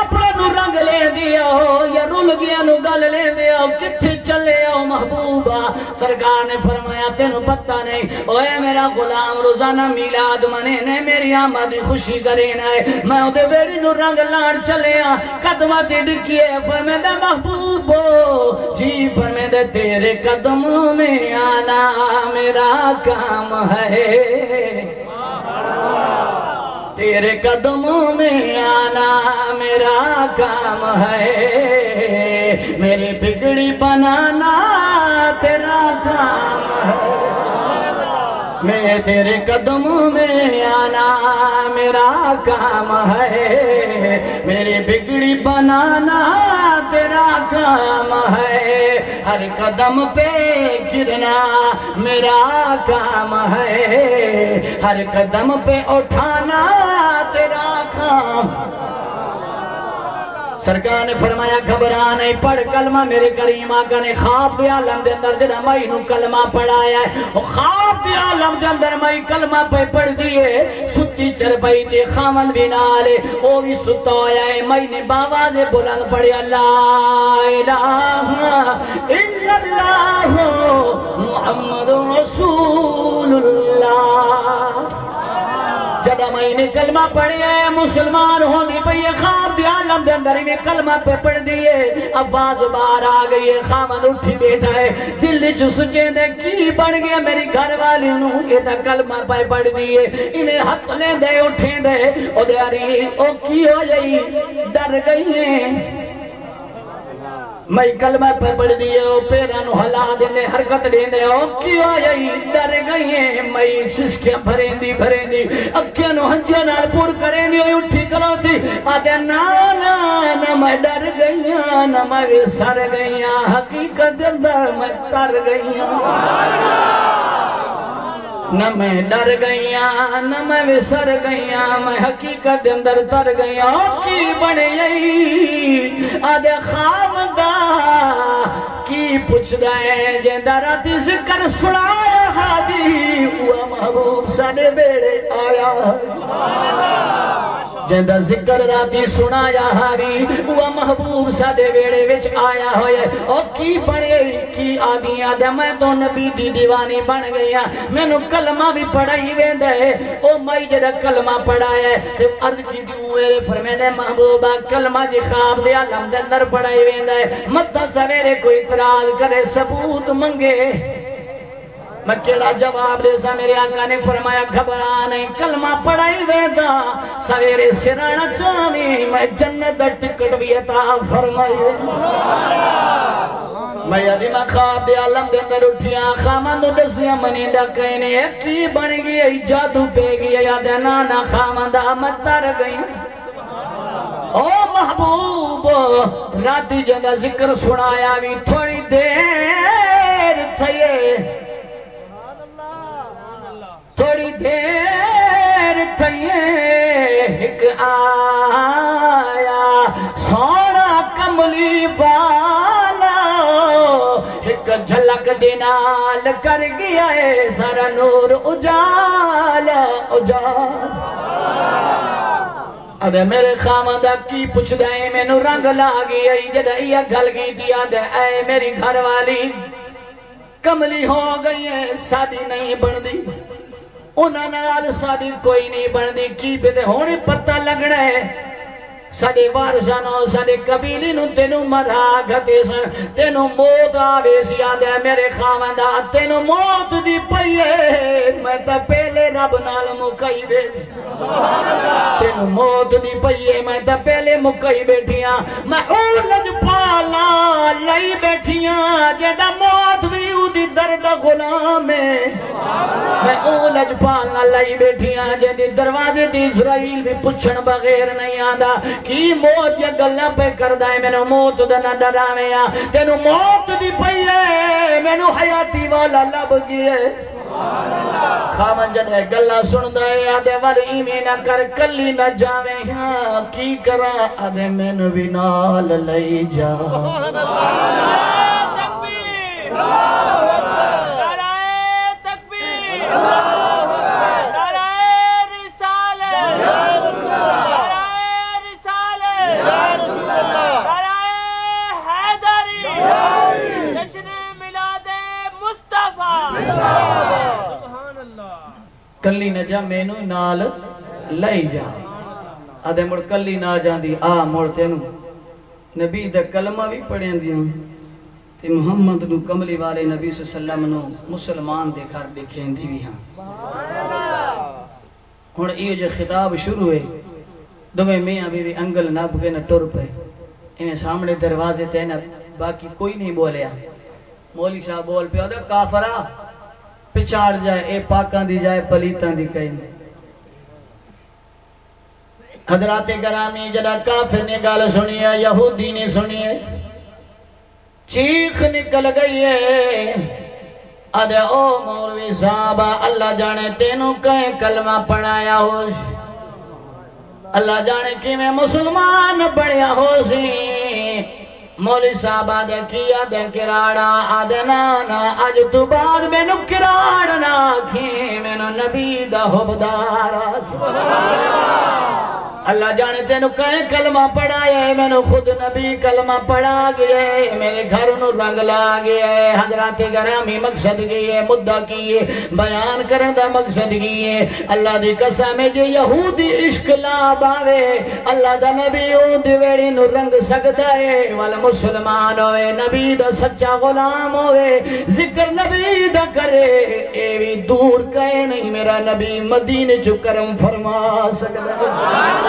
رنگ لے دیا ہو یا رول گیا نو گل لے دیا ہو کتھے چلے او محبوبہ سرکار نے فرمایا تینو پتہ نہیں اوے میرا غلام روزانہ میلاد منے نے میری آمد خوشی کرینا ہے میں او دے بیڑی نو رنگ لان چلے آ قدمہ تے ڈکیے فرمے دے محبوبو جی فرمے دے تیرے قدموں میں آنا میرا کام ہے تیرے قدموں میں آنا میرا کام ہے۔ میری بگڑی بنانا تیرا کام ہے۔ میں تیرے قدموں میں آنا میرا کام ہے۔ میری بگڑی بنانا تیرا کام ہے، ہر قدم پہ گرنا میرا کام ہے۔ ہر قدم پہ اٹھانا تیرا کام۔ سرکار نے فرمایا گھبرا نہیں پڑھ کلمہ میرے کریم آقا نے خواب دے عالم دے اندر جنہ مائی نو کلمہ پڑھایا ہے، وہ خواب دے عالم دے اندر مائی کلمہ پہ پڑھ دیئے ستی چرپائی دے خامن بھی نالے او بھی ستا ہویا ہے۔ مائی نے باوازے بلند پڑھے اللہ الہ الا اللہ، محمد رسول اللہ۔ بابا میں نے کلمہ پڑھے ہیں مسلمان ہونی پہ یہ خواب دیا عالم دے اندر میں کلمہ پہ پڑھ دیئے۔ آواز باہر آ گئی ہے خامد اٹھی بیٹھا ہے۔ دل جو سچے دے کی بڑھ گیا میری گھر والی انہوں یہ تا کلمہ پہ پڑھ دیئے۔ انہیں حق لے دے اٹھے دے او دے آری او کی ہو جائی؟ ڈر گئی ہیں۔ میں کلمہ پہ پڑھ دیئے ہو پیرانو حلا دینے، حرکت دینے ہو کیوں یہی ڈر گئی ہیں۔ میں سسکیاں بھریں دی بھریں دی اکیاں نو ہنجیاں نال پور کریں دی اوئی اٹھی کلو دی آدھے، نا نا نا، میں ڈر گئی ہاں نا، میں سر گئی ہاں۔ حقیقت دل در میں تر گئی ہاں۔ نہ میں ڈر گئیاں، نہ میں وسر گئیاں، میں حقیقت اندر تر گئیاں۔ کی بن یہی آدھے خواب دا کی پوچھ دائے جیندہ راتی ذکر سنایا حابی ہوا محبوب ساڑے بیڑے آیا۔ جیندہ ذکر راتی سنایا حابی ہوا محبوب ساڑے بیڑے وچ آیا ہوئے او کی بنے کی آدھی آدھے میں تو نبی دی دیوانی بن گیا ہاں۔ میں نو کلمہ بھی پڑھائی ویندہ ہے۔ او مائی جڑا کلمہ پڑھایا ہے جب عرض کی دیوں فرمے دے محبوبہ کلمہ جی خواب دے عالم دے اندر پڑھائی ویندہ ہے۔ مدہ سویرے کوئی اعتراض کرے، ثبوت منگے۔ میں کیڑا جواب دے سا، میرے آقا نے فرمایا، گھبرا نہیں، کلمہ پڑھائی ویدا سویرے سرانا چاہنی میں جنت دا ٹکٹ بھی عطا فرمائی۔ میں یادی میں خواب دے عالم دے اندر اٹھیاں خامن دو دسیاں، منی دا کہنے ایک کی بن گئی ای جادو پہ گئی یاد نانا خامن دا متر گئی۔ او محبوب راتی جنہ ذکر سنایا بھی تھوڑی دیر تھئے تھوڑی دیر تھئے ایک آیا، سونا کملی بالا ایک جھلک دینال کر گیا ہے سارا نور اجالا اجالا۔ ادھے میرے خامدہ کی پچھ دائیں میں نو رنگ لاگی ای جدائیہ گھل گئی دیا دے اے میری گھر والی کملی ہو گئی ہے سادی نہیں بن دی انہاں نال ساڈی کوئی نہیں بندی کی پہ دے ہونے پتہ لگنا ہے۔ ساڈے وارشانو ساڈے قبیلی نو تینو مرا گھتے سن تینو موت آوے سی آدھے میرے خامدہ تینو موت دی پئیے میں تا پہلے رب نال مکئی بیٹھی تینو موت دی پئیے میں تا پہلے مکئی بیٹھیاں میں اولج پالا لئی بیٹھیاں جیدہ موت بھی او دی درد غلام میں اولج پالا لئی بیٹھیاں جیدی دروازے دی اسرائیل بھی پچھن بغیر نہیں آدھا کی موت یا گلہ پہ کردہ ہے میں نے موت دا نہ ڈرا میں آ تینو موت دی پئیے میں نو حیاتی والا لب گئے خامن جن ہے گلہ سن دے آدھے ورئیمی نہ کر کلی نہ جاوے ہاں کی کرا آدھے میں نو بھی نال لئی جا تکبیر نعرہ تکبیر نعرہ رسالت نعرہ رسالت نعرہ حیدری جشن میلاد مصطفیٰ سبحان اللہ کلی نہ جا میں نو نال لئی جا۔ آدھے مڑ کلی نہ جان دی آ مڑ تینو۔ نبی دا کلمہ بھی پڑھیں دیاں۔ تے محمد نو کملی والے نبی صلی اللہ علیہ وسلم نو مسلمان دے گھر دیکھیں دی بھی ہاں۔ ہن ایو جو خطاب شروع ہوئے۔ دوے میاں بیوی انگل نہ بگے نہ ٹر پے انہیں سامنے دروازے تے نہ باقی کوئی نہیں بولیا۔ مولوی صاحب بول پہ آدھے کافرہ پچھاڑ جائے اے پاکاں دی جائے پلیتاں دی کہیں حضرات گرامی جڑا کافر نے گال سنی ہے یہودی نے سنی ہے چیخ نکل گئی ہے ادھے او مولوی صاحبہ اللہ جانے تینوں کہیں کلمہ پڑھایا ہو اللہ جانے کی میں مسلمان بڑیا ہو سی مولی صاحب آدھے کیا دے کراڑا آدھے نانا آج تو بعد میں نو کراڑنا کھی میں نو نبی دا حبدارا اللہ۔ اللہ جانے تینو کہیں کلمہ پڑھا ہے، میں نو خود نبی کلمہ پڑھا گیا ہے، میرے گھر نو رنگ لا گیا ہے، حضرات گرامی مقصد گئی ہے مدہ کی ہے، بیان کرن دا مقصد کی ہے۔ اللہ دی قسم ہے، جو یہودی عشق لا باوے، اللہ دا نبی اون دی ویڑی نو رنگ سکتا ہے۔ والا مسلمان ہوئے، نبی دا سچا غلام ہوئے، ذکر نبی دا کرے۔ اے بھی دور کہے نہیں، میرا نبی مدینے جو کرم فرما سکتا ہے۔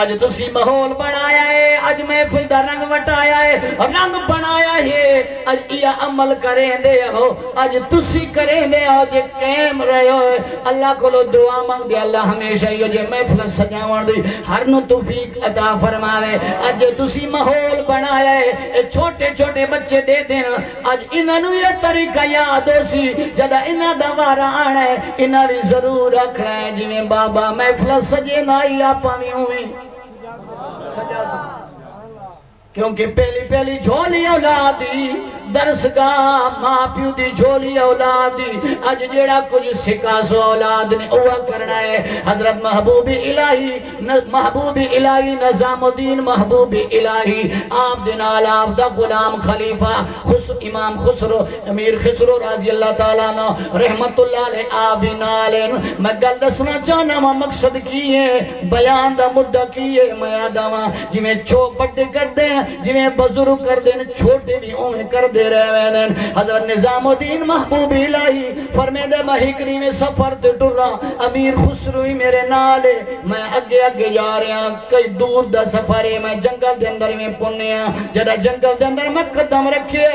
اج تسی ماحول بنایا ہے، اج محفل دا رنگ وٹایا ہے، رنگ بنایا ہے۔ اج یہ عمل کریں دے ہو اج تسی کریں دے ہو جے قائم رہے ہو اللہ کو لو دعا مانگ دے اللہ ہمیشہ یہ جے محفل سجاون دی ہر نو توفیق عطا فرماوے۔ اج تسی ماحول بنایا ہے، اے چھوٹے چھوٹے بچے دے دین اج انہاں نو یہ طریقہ یاد ہو سی۔ جدا انہاں دا وارا آنا ہے، انہاں بھی ضرور رکھنا ہے، جویں بابا محفل سجے نائی آپا بھی ہوئی کیونکہ پہلی پہلی جھولی اولادی درسگاہ ماں پیو دی جھولی اولادی اج جیڑا کچھ سکھا سو اولاد نے، اوہ کرنا ہے۔ حضرت محبوب الہی محبوب الہی نظام الدین محبوب الہی، آپ دنال آپ دا غلام خلیفہ خس، امام خسرو، امیر خسرو رضی اللہ تعالیٰ نو رحمت اللہ علیہ، آپ نالین میں گل دسنا چاہنا میں مقصد کیے بیان دا مدہ کیے میں آدھاں جی میں چوک بڑے کر دیں جی میں بزرگ کر دیں چھوٹے بھی اوہ کر دیں دے رہے وینن حضرت نظام الدین محبوب الہی فرمے دے مہیکری میں سفر تے ٹرا۔ امیر خسروی میرے نالے، میں اگے اگے جا رہا ہوں کئی دور دا سفر ہے، میں جنگل دے اندر میں پنے ہاں۔ جڑا جنگل دے اندر میں قدم رکھے،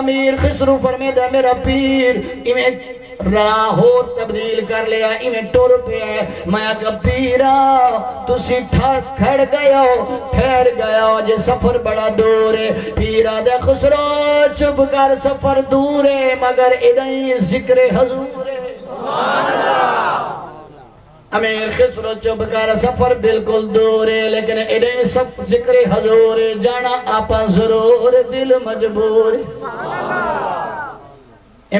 امیر خسرو فرمے دے میرا پیر، ایویں راہو تبدیل کر لیا، انہیں ٹور پہ ہے۔ میں آگا پیرا، تسی ٹھڑ کھڑ گیا ہو، ٹھہر گیا ہو، جے سفر بڑا دور ہے۔ پیرا دے خسرو، چپ کر، سفر دور ہے، مگر ادھائی ذکر حضور ہے۔ امیر خسرو، چپ کر، سفر بالکل دور ہے، لیکن ادھائی سب ذکر حضور ہے۔ جانا آپا ضرور دل مجبور ہے۔ سبحان اللہ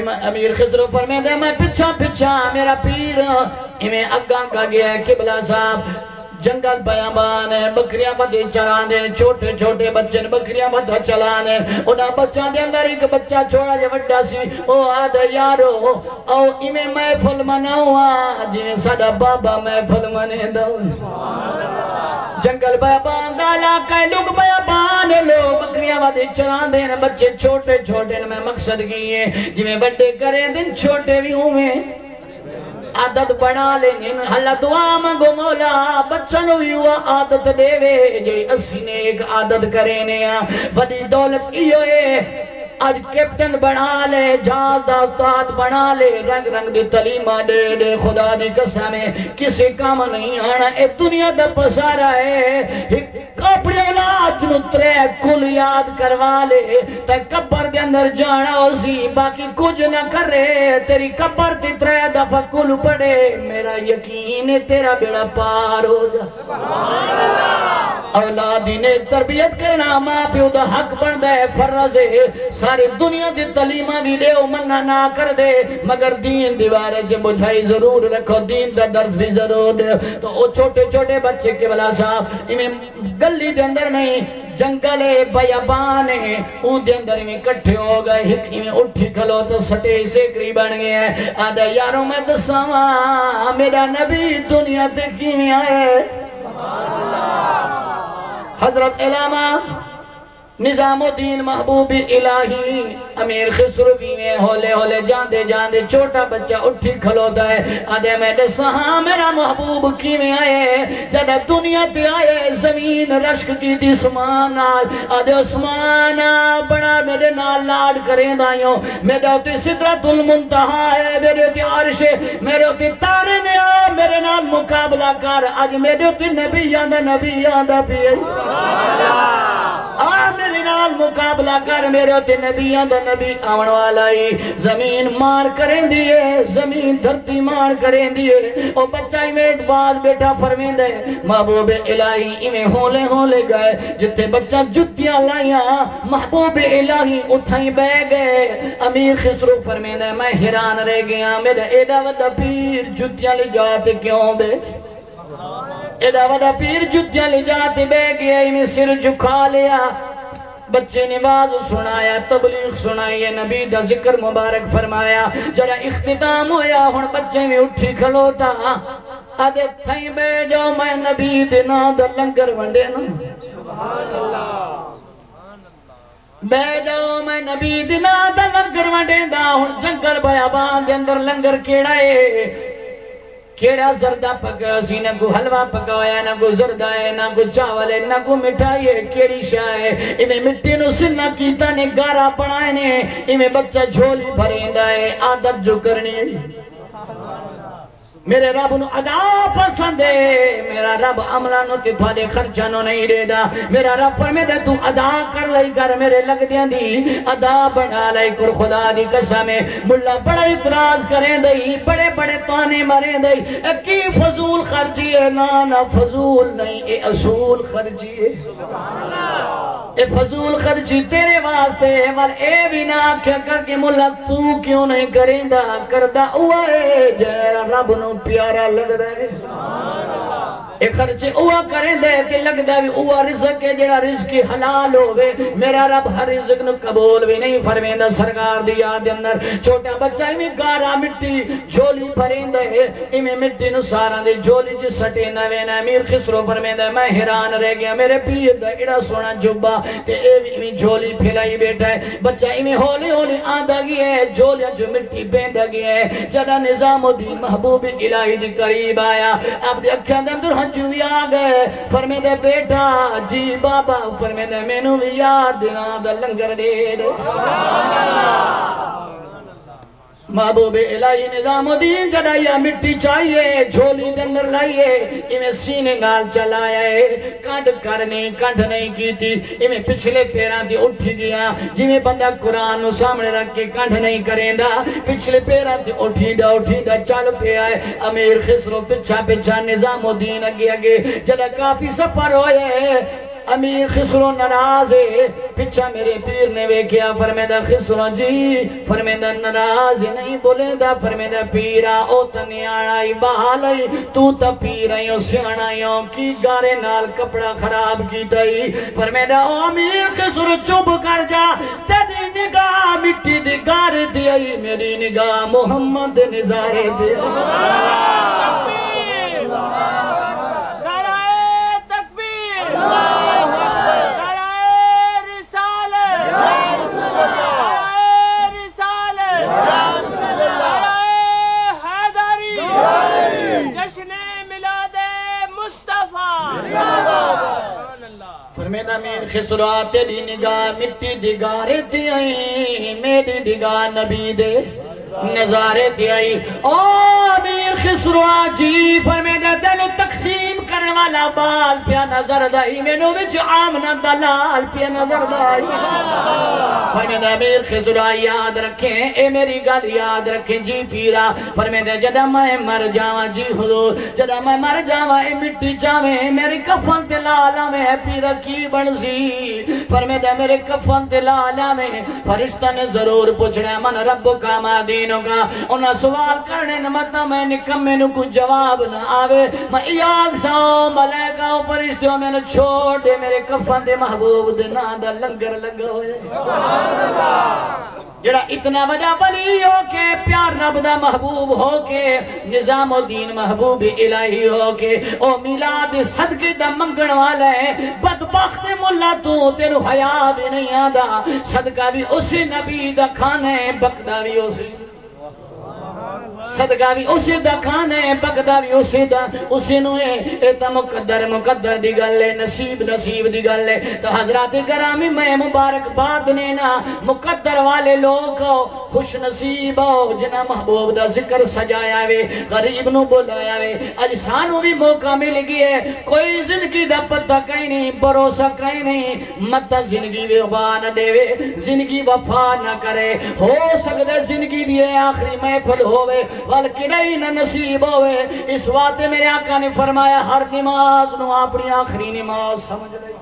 امیر خضر فرمے دے، میں پچھا پچھا میرا پیر ہمیں اگاں کا گیا ہے قبلہ صاحب۔ جنگل بیابان ہے، بکریاں بدے چران دے، چھوٹے چھوٹے بچے بکریاں بدہ چلان ہے انہاں بچہ دے اندر ایک بچہ چھوڑا جے وڈا سی، او آدھا یارو، او ایمیں محفل مناوا جنہیں ساڑا بابا محفل منے دو جنگل بیابان دالا کئی لوگ بیابان لوگ بکریاں بدے چران دے بچے چھوٹے چھوٹے میں مقصد کی ہے جنہیں بڑے کریں دن چھوٹے بھی ہوں میں عادت بنا لیں اللہ دعا منگو مولا بچن بھی ہوا عادت دے وے جی اسی نے ایک عادت کرے نیا بڑی دولت ایو ہے آج کیپٹن بنا لے، جال دا استاد بنا لے، رنگ رنگ دی تلیمہ دے دے، خدا دی قسمیں کسی کام نہیں آنا، اے دنیا دا پسارا ہے۔ کپڑے اولاد نو ترے کل یاد کروا لے، تے کپر دے اندر جانا اسی باقی کچھ نہ کر رہے تیری کپر دی ترے دفع کل پڑے، میرا یقین تیرا بیڑا پار ہو جا۔ اولادی نے تربیت کرنا، ماں پیو دا حق بن دے فرض ہے ساری دنیا دی تلیمہ بھی دے، او منہ نہ کر دے۔ مگر دین دیوارے جب بجھائی ضرور رکھو، دین دا درس بھی ضرور۔ دے تو او چھوٹے چھوٹے بچے کے بلا صاحب انہیں گلی دے اندر نہیں، جنگل بیابان ہے۔ اون دے اندر میں کٹھے ہو گئے ہکی میں اٹھی کھلو تو سٹے سیکری بن گئے۔ ہیں آدھا یاروں میں دساں میرا نبی دنیا دیکھی میں آئے؟ حضرت علامہ نظام الدین محبوب الہی، امیر خسروی میں ہولے ہولے جاندے جاندے چھوٹا بچہ اٹھی کھلوتا ہے۔ آدھے میں دے سہاں میرا محبوب کی میں آئے؟ جب دنیا تے آئے، زمین رشک کی دی سمان نال۔ آدھے عثمان بڑا میرے نال لاڈ کریں دائیوں میرے ہوتی صدرت المنتہا ہے، میرے ہوتی عرش، میرے ہوتی تارے نے آ میرے نال مقابلہ کر۔ آج میرے ہوتی نبی آدھا نبی آدھا پیئے آ میرے نال مقابلہ کر میرے تے نبیاں دا نبی آون والا ہی زمین مان کریں دیئے زمین دھرتی مان کریں دیئے او بچہ امید باز بیٹا فرمین دے محبوب الہی ایمیں ہولے ہولے گئے۔ جتے بچہ جتیاں لائیاں، محبوب الہی اٹھائیں بے گئے۔ امیر خسرو فرمین دے میں حیران رہ گیا، میرا ایڈا وڈا پیر جتیاں لے جاتے کیوں بے ایڈا وڈا پیر جتیاں لے جاتے بے گیا ایمیں سر جھکا لیا۔ بچے نواز سنایا، تبلیغ سنائی ہے نبی دا ذکر مبارک فرمایا جرا اختتام ہویا، ہن بچے میں اٹھی کھلوتا۔ آدھے تھائیں بے جو میں نبی دینا دا لنگر ونڈے نا۔ سبحان اللہ بے جو میں نبی دینا دا لنگر ونڈے دا۔ ہن جنگل بیابان دے اندر لنگر کیڑا ہے؟ کیڑا زردہ پکا، سی نہ کو حلوہ پکایا، نہ کو زردہ ہے، نہ کو چاول ہے، نہ کو مٹھائی ہے، کیڑی شاہ ہے۔ انہیں مٹی نو سنہ کیتا نے، گارا پڑھائے نے۔ انہیں بچہ جھول بھریندہ ہے، عادت جو کرنی۔ ہے میرے رب نو ادا پسند ہے۔ میرا رب عملہ نو تے تھوڑے خرچہ نو نہیں دے دا۔ میرا رب فرمے دے تو ادا کر لئی کر میرے لگ دیاں دی۔ ادا بڑھا لئی کر خدا دی قسم ہے۔ ملا بڑا اعتراض کریں دئی، بڑے بڑے تانے مریں دئی۔ اے کی فضول خرچی ہے؟ نا نا فضول نہیں، اے اصول خرچی ہے۔ سبحان اللہ۔ اے فضول خرچی تیرے واسطے ہے، ول اے بھی نہ آکھیا کر کے مولا تو کیوں نہیں کریندا؟ کردا اوے جے رب نو پیارا لگدا ہے۔ سبحان اللہ اے خرچے اوہ کریں دے کہ لگ دے بھی اوہ رزق ہے جڑا رزق حلال ہوئے میرا رب ہر رزق نو قبول بھی نہیں فرمین فرمیندہ سرکار دی یاد اندر۔ چھوٹا بچہ میں گارا مٹی جولی پریندہ ہے۔ میں مٹی نو سارا دے جولی جی سٹے نوے نا امیر خسرو فرمیندہ میں حیران رہ گیا۔ میرے پیر دا اڑا سونا جبا تے اے بھی جولی پھیلائی بیٹھا ہے۔ بچہ میں ہولی ہولی آندہ گیا ہے۔ جولیا جو مٹی بیندہ گیا ہے۔ جدا نظام الدین محبوب الہی دی قریب آیا۔ اب دے اکھاں دے اندر ہنجو بھی آ فرمے دے بیٹا جی بابا فرمے دے میں نو بھی یاد دینا دا لنگر دے دے محبوب الہی نظام الدین جڑایا مٹی چاہیے جھولی دے اندر لائیے ایمیں سینے گال چلایا ہے کانڈ کرنے کانڈ نہیں کی تھی ایمیں پچھلے پیران دی اٹھی گیا جنہیں بندہ قرآن نو سامنے رکھ کے کانڈ نہیں کریں دا پچھلے پیران دی اٹھی دا اٹھی دا، چل پہ آئے امیر خسرو پچھا پچھا نظام الدین اگے اگے، جڑا کافی سفر ہوئے امیر خسرو نراز پچھا میرے پیر نے ویکیا فرمیدہ خسرو جی فرمیدہ نراز نہیں بولے دا فرمیدہ پیرا، او تنیارائی بہالائی تو تا پیرائیوں سیانائیوں کی گارے نال کپڑا خراب کی تائی فرمیدہ او امیر خسرو چوب کر جا۔ تیری نگاہ مٹی دی گار دیئی میری نگاہ محمد نظارے دی نعرہ تکبیر نعرہ رسالت نعرہ رسالت نعرہ حیدری جشن میلاد مصطفیٰ سبحان اللہ فرمیدہ میر خسرات تیری نگاہ، مٹی دی گارے دی آئی میری نگاہ نبی دے نظارے دی آئی او میر خسرو جی فرمیدہ دل تقسیم کرنے والا بال پیا نظر دائی مینو بچ آمنا دلال پیا نظر دائی۔ فرمیدہ میر خسرو یاد رکھیں، اے میری گل یاد رکھیں جی پیرا۔ فرمیدہ جدہ میں مر جاواں جی حضور جدہ میں مر جاواں، اے مٹی چاویں میری کفن تے لالا میں پیرا کی بن سی فرمیدہ میرے کفن تے لالا میں فرشتہ نے ضرور پوچھنا من رب کا ما دینوں کا انہاں سوال کرنے نمتنا میں نکم میں نو کچھ جواب نہ آوے۔ میں ایاگ ساؤں ملیکہ و فرشتوں میں نو چھوڑ دے میرے کفن دے محبوب دے نا دا لنگر لگا ہوئے۔ جڑا اتنا وجہ بلی ہو کے پیار رب دا محبوب ہو کے نظام الدین محبوب الہی ہو کے او میلاد صدقے دا منگن والا ہے۔ بدبخت ملا تو تیرو حیا بھی نہیں آدھا صدقہ بھی اسی نبی دا کھانا ہے بکدہ بھی اسی۔ صدقہ بھی اسی دا کھانا ہے بکدہ بھی اسی دا اسی نو ہے اے تا مقدر مقدر دی گل ہے نصیب نصیب دی گل ہے تو حضرات گرامی میں مبارک بات نینا مقدر والے لوگ ہو خوش نصیب ہو جنہ محبوب دا ذکر سجایا وے غریب نو بلایا وے اج سانو بھی موقع مل گیا ہے کوئی زندگی دا پتہ کہیں نہیں بھروسہ کہیں نہیں مت زندگی وفا نہ دے وے زندگی وفا نہ کرے ہو سکتا زندگی دی آخری محفل ہوے ول کڑائی نہ نصیب ہوے اس واسطے میرے آقا نے فرمایا، ہر نماز نو اپنی آخری نماز سمجھ لے۔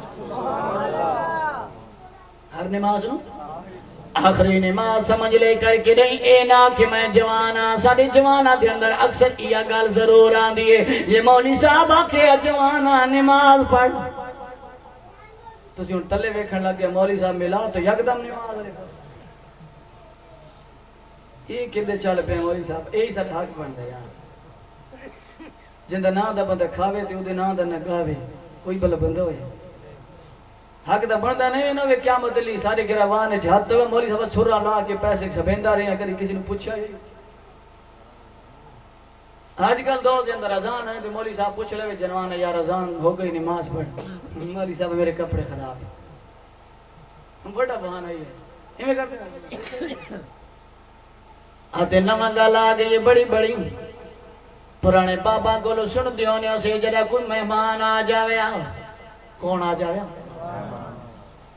ہر نماز نو آخری نماز سمجھ لے کر کے نہیں، اے نا کہ میں جوانا ساڑھے جوانا دے اندر اکثر یہ گل ضرور آن دیئے یہ مولی صاحب آکے جوانا نماز پڑھ۔ تو سی ان تلے ویکھن لگ گیا مولی صاحب ملا تو یکدم نماز رہے یہ کدے چل پہ مولی صاحب؟ یہی سب حق بن یار۔ جندہ نا دا بندہ کھاوے تے او دے نا نہ گاوے، کوئی بلا بندہ ہوئے۔ حق دا بندا نہیں نہ وے قیامت سارے گروان وچ ہاتھ مولی صاحب سرا لا کے پیسے کھبیندا رہے اگر کسی نے پوچھا ہے؟ آج کل دو دے اندر اذان ہے تو مولی صاحب پوچھ لے جنوان ہے یار اذان ہو گئی نماز پڑھ۔ مولی صاحب میرے کپڑے خراب۔ ہیں بڑا بہانہ ہی ہے۔ ایویں کرتے آتے نواں گل آ گئی بڑی بڑی پرانے بابا کو سن دیو نے اسے جڑا کوئی مہمان آ جاوے کون آ جاوے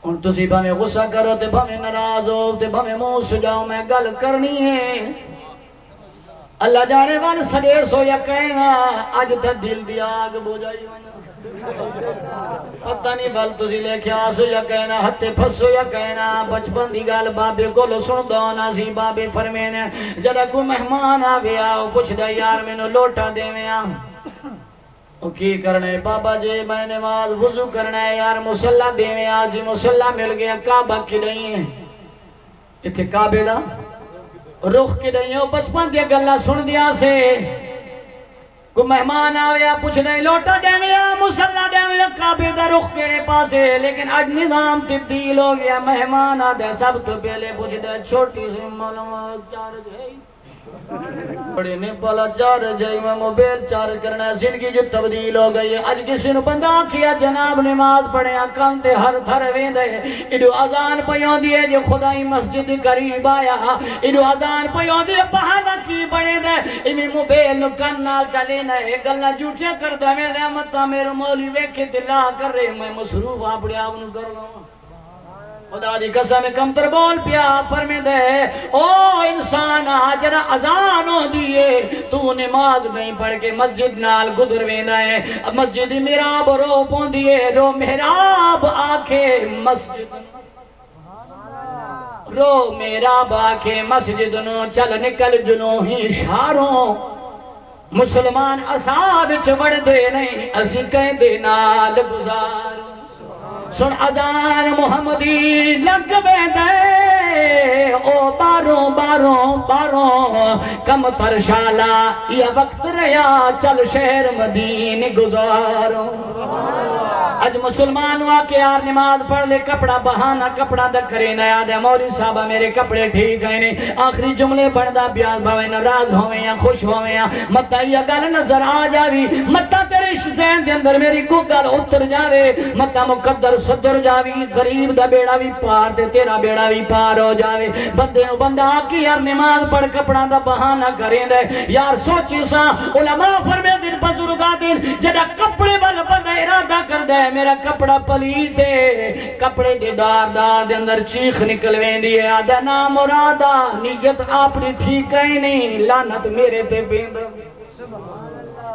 ہن تسی بھاویں غصہ کرو تے بھاویں ناراض ہو تے بھاویں منہ سجاؤ میں گل کرنی ہے اللہ جانے وال سڑے سو یا کہنا اج تے دل دی آگ بجائی پتہ نہیں بل تسی لے کے آسو یا کہنا ہتے پھسو یا کہنا بچپن دی گل بابے کولو سن دو نا سی بابے فرمینے جڑا کوئی مہمان آویا او پوچھ دا یار مینوں لوٹا دیویں او کی کرنے بابا جی میں نماز وضو کرنا ہے یار مسلح دیویں آج مسلح مل گیا کعبہ کی نہیں ہے اتھے کعبے دا رخ کی نہیں ہے بچپن دیا گلہ سن دیا سے کو مہمان آویا پوچھ نہیں لوٹا دیویا مسلح دیویا کعبے دا رخ کیڑے پاسے، لیکن اج نظام تبدیل ہو گیا، مہمان آدھے سب تو پہلے پوچھ دے چھوٹی سی ملوات چارج ہے۔ بڑی نے پالا چار جائی میں موبیل چار کرنا ہے زندگی جو تبدیل ہو گئی ہے اج کسی نے بندہ کیا جناب نماز پڑھے کان تے ہر تھر ویندے ایڈو اذان پیوں دیے جو خدائی مسجد قریب آیا ایڈو اذان پیوں دیے بہانہ کی بڑے دے ایمی موبیل نو کن نال چلے نہ گلاں جھوٹیاں کر دے میں رحمتاں میرے مولی ویکھے دلا کر رہے میں مصروف اپنے آپ نو کر لوں خدا دی قسم کم تر بول پیا فرمی دے او انسان ازان ہو دیئے تو نماز نہیں پڑھ کے مسجد نال گدر وینا ہے۔ مسجد میراب رو پون دیئے رو میراب آکے مسجد رو میراب آکے مسجد نو چل نکل جنو ہی شاروں مسلمان اصاب چبڑ دے نہیں اسی کہیں دے نال گزاروں سن ادان محمدی لگ بے دے۔ او باروں باروں باروں کم پر شالا، یہ وقت ریا چل شہر مدین گزاروں اج مسلمان ہوا کہ یار نماز پڑھ لے، کپڑا بہانہ کپڑا دا کرے، نیا دے مولی صاحبہ میرے کپڑے ٹھیک ہیں نہیں آخری جملے بڑھدا بیاز بھوے ناراض ہوئے یا خوش ہوئے یا۔ متا یہ گل نظر آ جاوی، متا تیرے ذہن دے اندر میری کو گل اتر جاوے۔ متا مقدر صدر جاوی، غریب دا بیڑا بھی پار تے تیرا بیڑا بھی پار۔ ہو جاوے۔ بندے نو بندہ آکی یار نماز پڑھ کپڑا دا بہانہ کریں دے یار سوچی سا، علماء فرمے دن بزرگا دن جدا کپڑے والا بندہ ارادہ کر دے میرا کپڑا پلیت ہے۔ کپڑے دے دار دار دے اندر چیخ نکلویں دی ہے، آدھا نام مرادا نیت آپ نے ٹھیک ہے نہیں لانت میرے تے بیند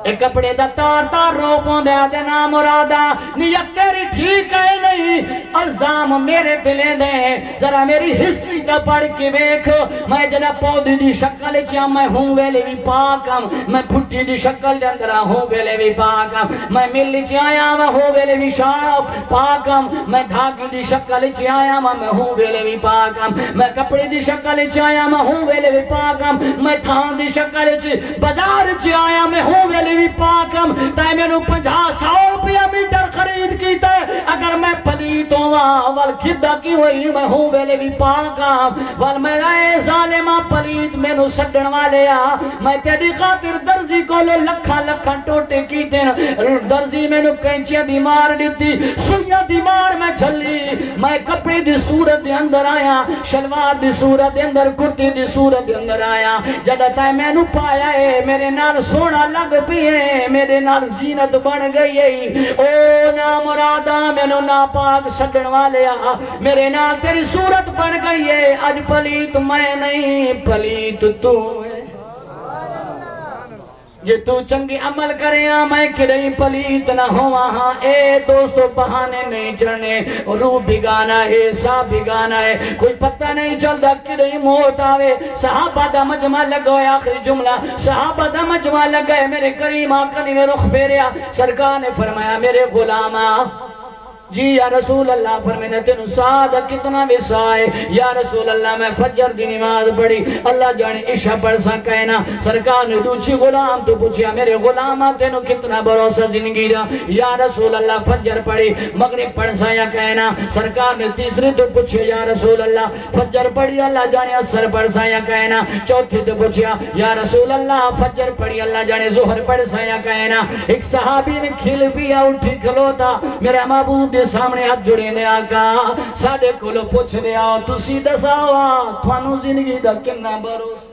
اے کپڑے دا تار تار رو پون دے آدھے نام مرادا نیت تیری ٹھیک ہے نہیں الزام میرے دلے دے ذرا میری ہسٹری دا پڑھ کے ویکھ میں جنا پودی دی شکل چا میں ہوں ویلے بھی پاکم میں پھٹی دی شکل دے اندر ہوں ویلے بھی پاکم میں ملی چ آیا میں ہوں ویلے بھی شاپ پاکم میں دھاگی دی شکل چ آیا میں ہوں ویلے بھی پاکم میں کپڑے دی شکل چ آیا میں ہوں ویلے بھی پاکم میں تھان دی شکل چ بازار چ آیا میں ہوں ویلے ویلے بھی پاکم تے میں نو پنجا سو روپیہ میٹر خرید کیتا ہے اگر میں پلیت ہوا ول کدا کی ہوئی، میں ہوں ویلے بھی پاکم۔ ول میرا اے ظالمہ پلیت میں نو سڈن والے آ۔ میں تیری خاطر درزی کو لے لکھا لکھا ٹوٹے کی دین درزی میں نو کینچیاں دی مار دیتی سویا دی مار میں جھلی۔ میں کپڑے دی صورت دے اندر آیا، شلوار دی صورت دے اندر، کرتی دی صورت دے اندر آیا۔ جدہ تائے میں نو پایا ہے میرے نال سونا لگ پی ہے، میرے نال زینت بن گئی ہے۔ او نا مرادا میں نو پاک سکن والے آ۔ میرے نال تیری صورت بن گئی ہے۔ اج پلیت میں نہیں، پلیت تو ہے۔ جے تو چنگی عمل کرے آ، میں کدئی پلیت نہ ہوا ہاں۔ اے دوستو، بہانے نہیں چڑھنے۔ روح بگانا ہے سا بگانا ہے۔ کوئی پتہ نہیں چلتا کدئی موت آوے۔ صحابہ دا مجمع لگوئے آخری جملہ۔ صحابہ دا مجمع لگئے میرے کریم آقا نے رخ پھیریا۔ سرکار نے فرمایا، میرے غلامہ جی یا رسول اللہ فرمینے تینو سادہ کتنا وسائے یا رسول اللہ میں فجر دی نماز پڑھی، اللہ جانے عشاء پڑھ سا کہنا سرکار نے دوچی غلام تو پوچھیا میرے غلامہ تینو کتنا بروسہ زندگی دا؟ یا رسول اللہ فجر پڑھی، مغرب پڑھ سا یا کہنا سرکار نے تیسری تو پوچھیا یا رسول اللہ فجر پڑھی، اللہ جانے اثر پڑھ سا یا کہنا چوتھی تو پوچھیا یا رسول اللہ فجر پڑھی، اللہ جانے زہر پڑھ سا یا کہنا ایک صحابی میں کھل پیا اٹھی کھلوتا، میرے معبود دے سامنے ہاتھ جڑے نے آقا ساڑے کولو پوچھ دے آؤ، تسی دساوا تھوانو زندگی دا کنا بروس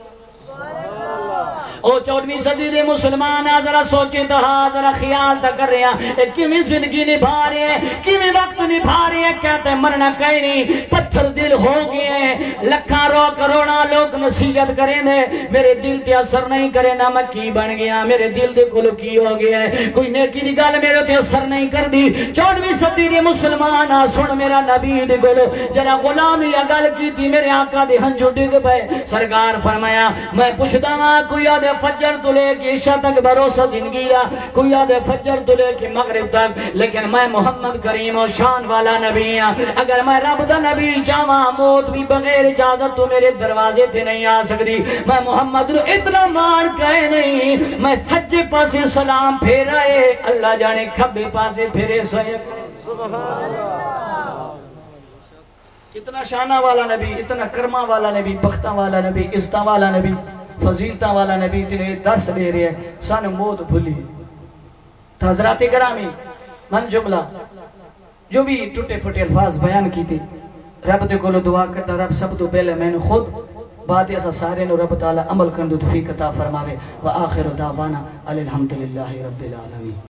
او چودویں صدی دے مسلمان آدھرا سوچیں تو ہاں آدھرا خیال تا کر رہے ہیں۔ ایک زندگی نبھا رہے ہیں؟ کمی وقت نبھا رہے ہیں؟ کہتے ہیں مرنا کہیں نہیں، پتھر دل ہو گئے ہیں۔ لکھاں رو کروڑا لوگ نصیحت کریں دے۔ میرے دل تے اثر نہیں کرے نہ میں کی بن گیا۔ میرے دل دے کلو کی ہو گیا ہے؟ کوئی نیکی نگال میرے تے اثر نہیں کر دی چودویں صدی دے مسلمان آ، سن میرا نبی دے کلو جرا غلامی اگل کی تھی میرے آقا دے ہنجو ڈگ پہ سرکار فرمایا، میں پوچھتا ہاں کوئی آدھے فجر تو لے کے عشاء تک بھروسہ زندگی دا کوئی آدھے فجر تو لے کے مغرب تک، لیکن میں محمد کریم و شان والا نبی ہاں۔ اگر میں رب دا نبی چاہاں موت بھی بغیر اجازت تو میرے دروازے تے نہیں آ سکتی۔ میں محمد نو اتنا مان کہے نہیں۔ میں سچے پاسے سلام پھیرا پھیرائے اللہ جانے کھبے پاسے پھیرے سائے۔ اتنا شانہ والا نبی، اتنا کرما والا نبی، بختہ والا نبی، عزتہ والا نبی۔ فضیلتہ والا نبی تیرے درس دے رہے ہیں، سن موت بھولی۔ تو حضرات گرامی، من جملہ، جو بھی ٹوٹے پھٹے الفاظ بیان کی تھی رب دے کولو دعا کرتا رب سب تو پہلے میں نے خود بعد ایسا سارے نو رب تعالی عمل کرن دو توفیق عطا فرماوے۔ و آخر دعوانا الحمدللہ رب العالمین۔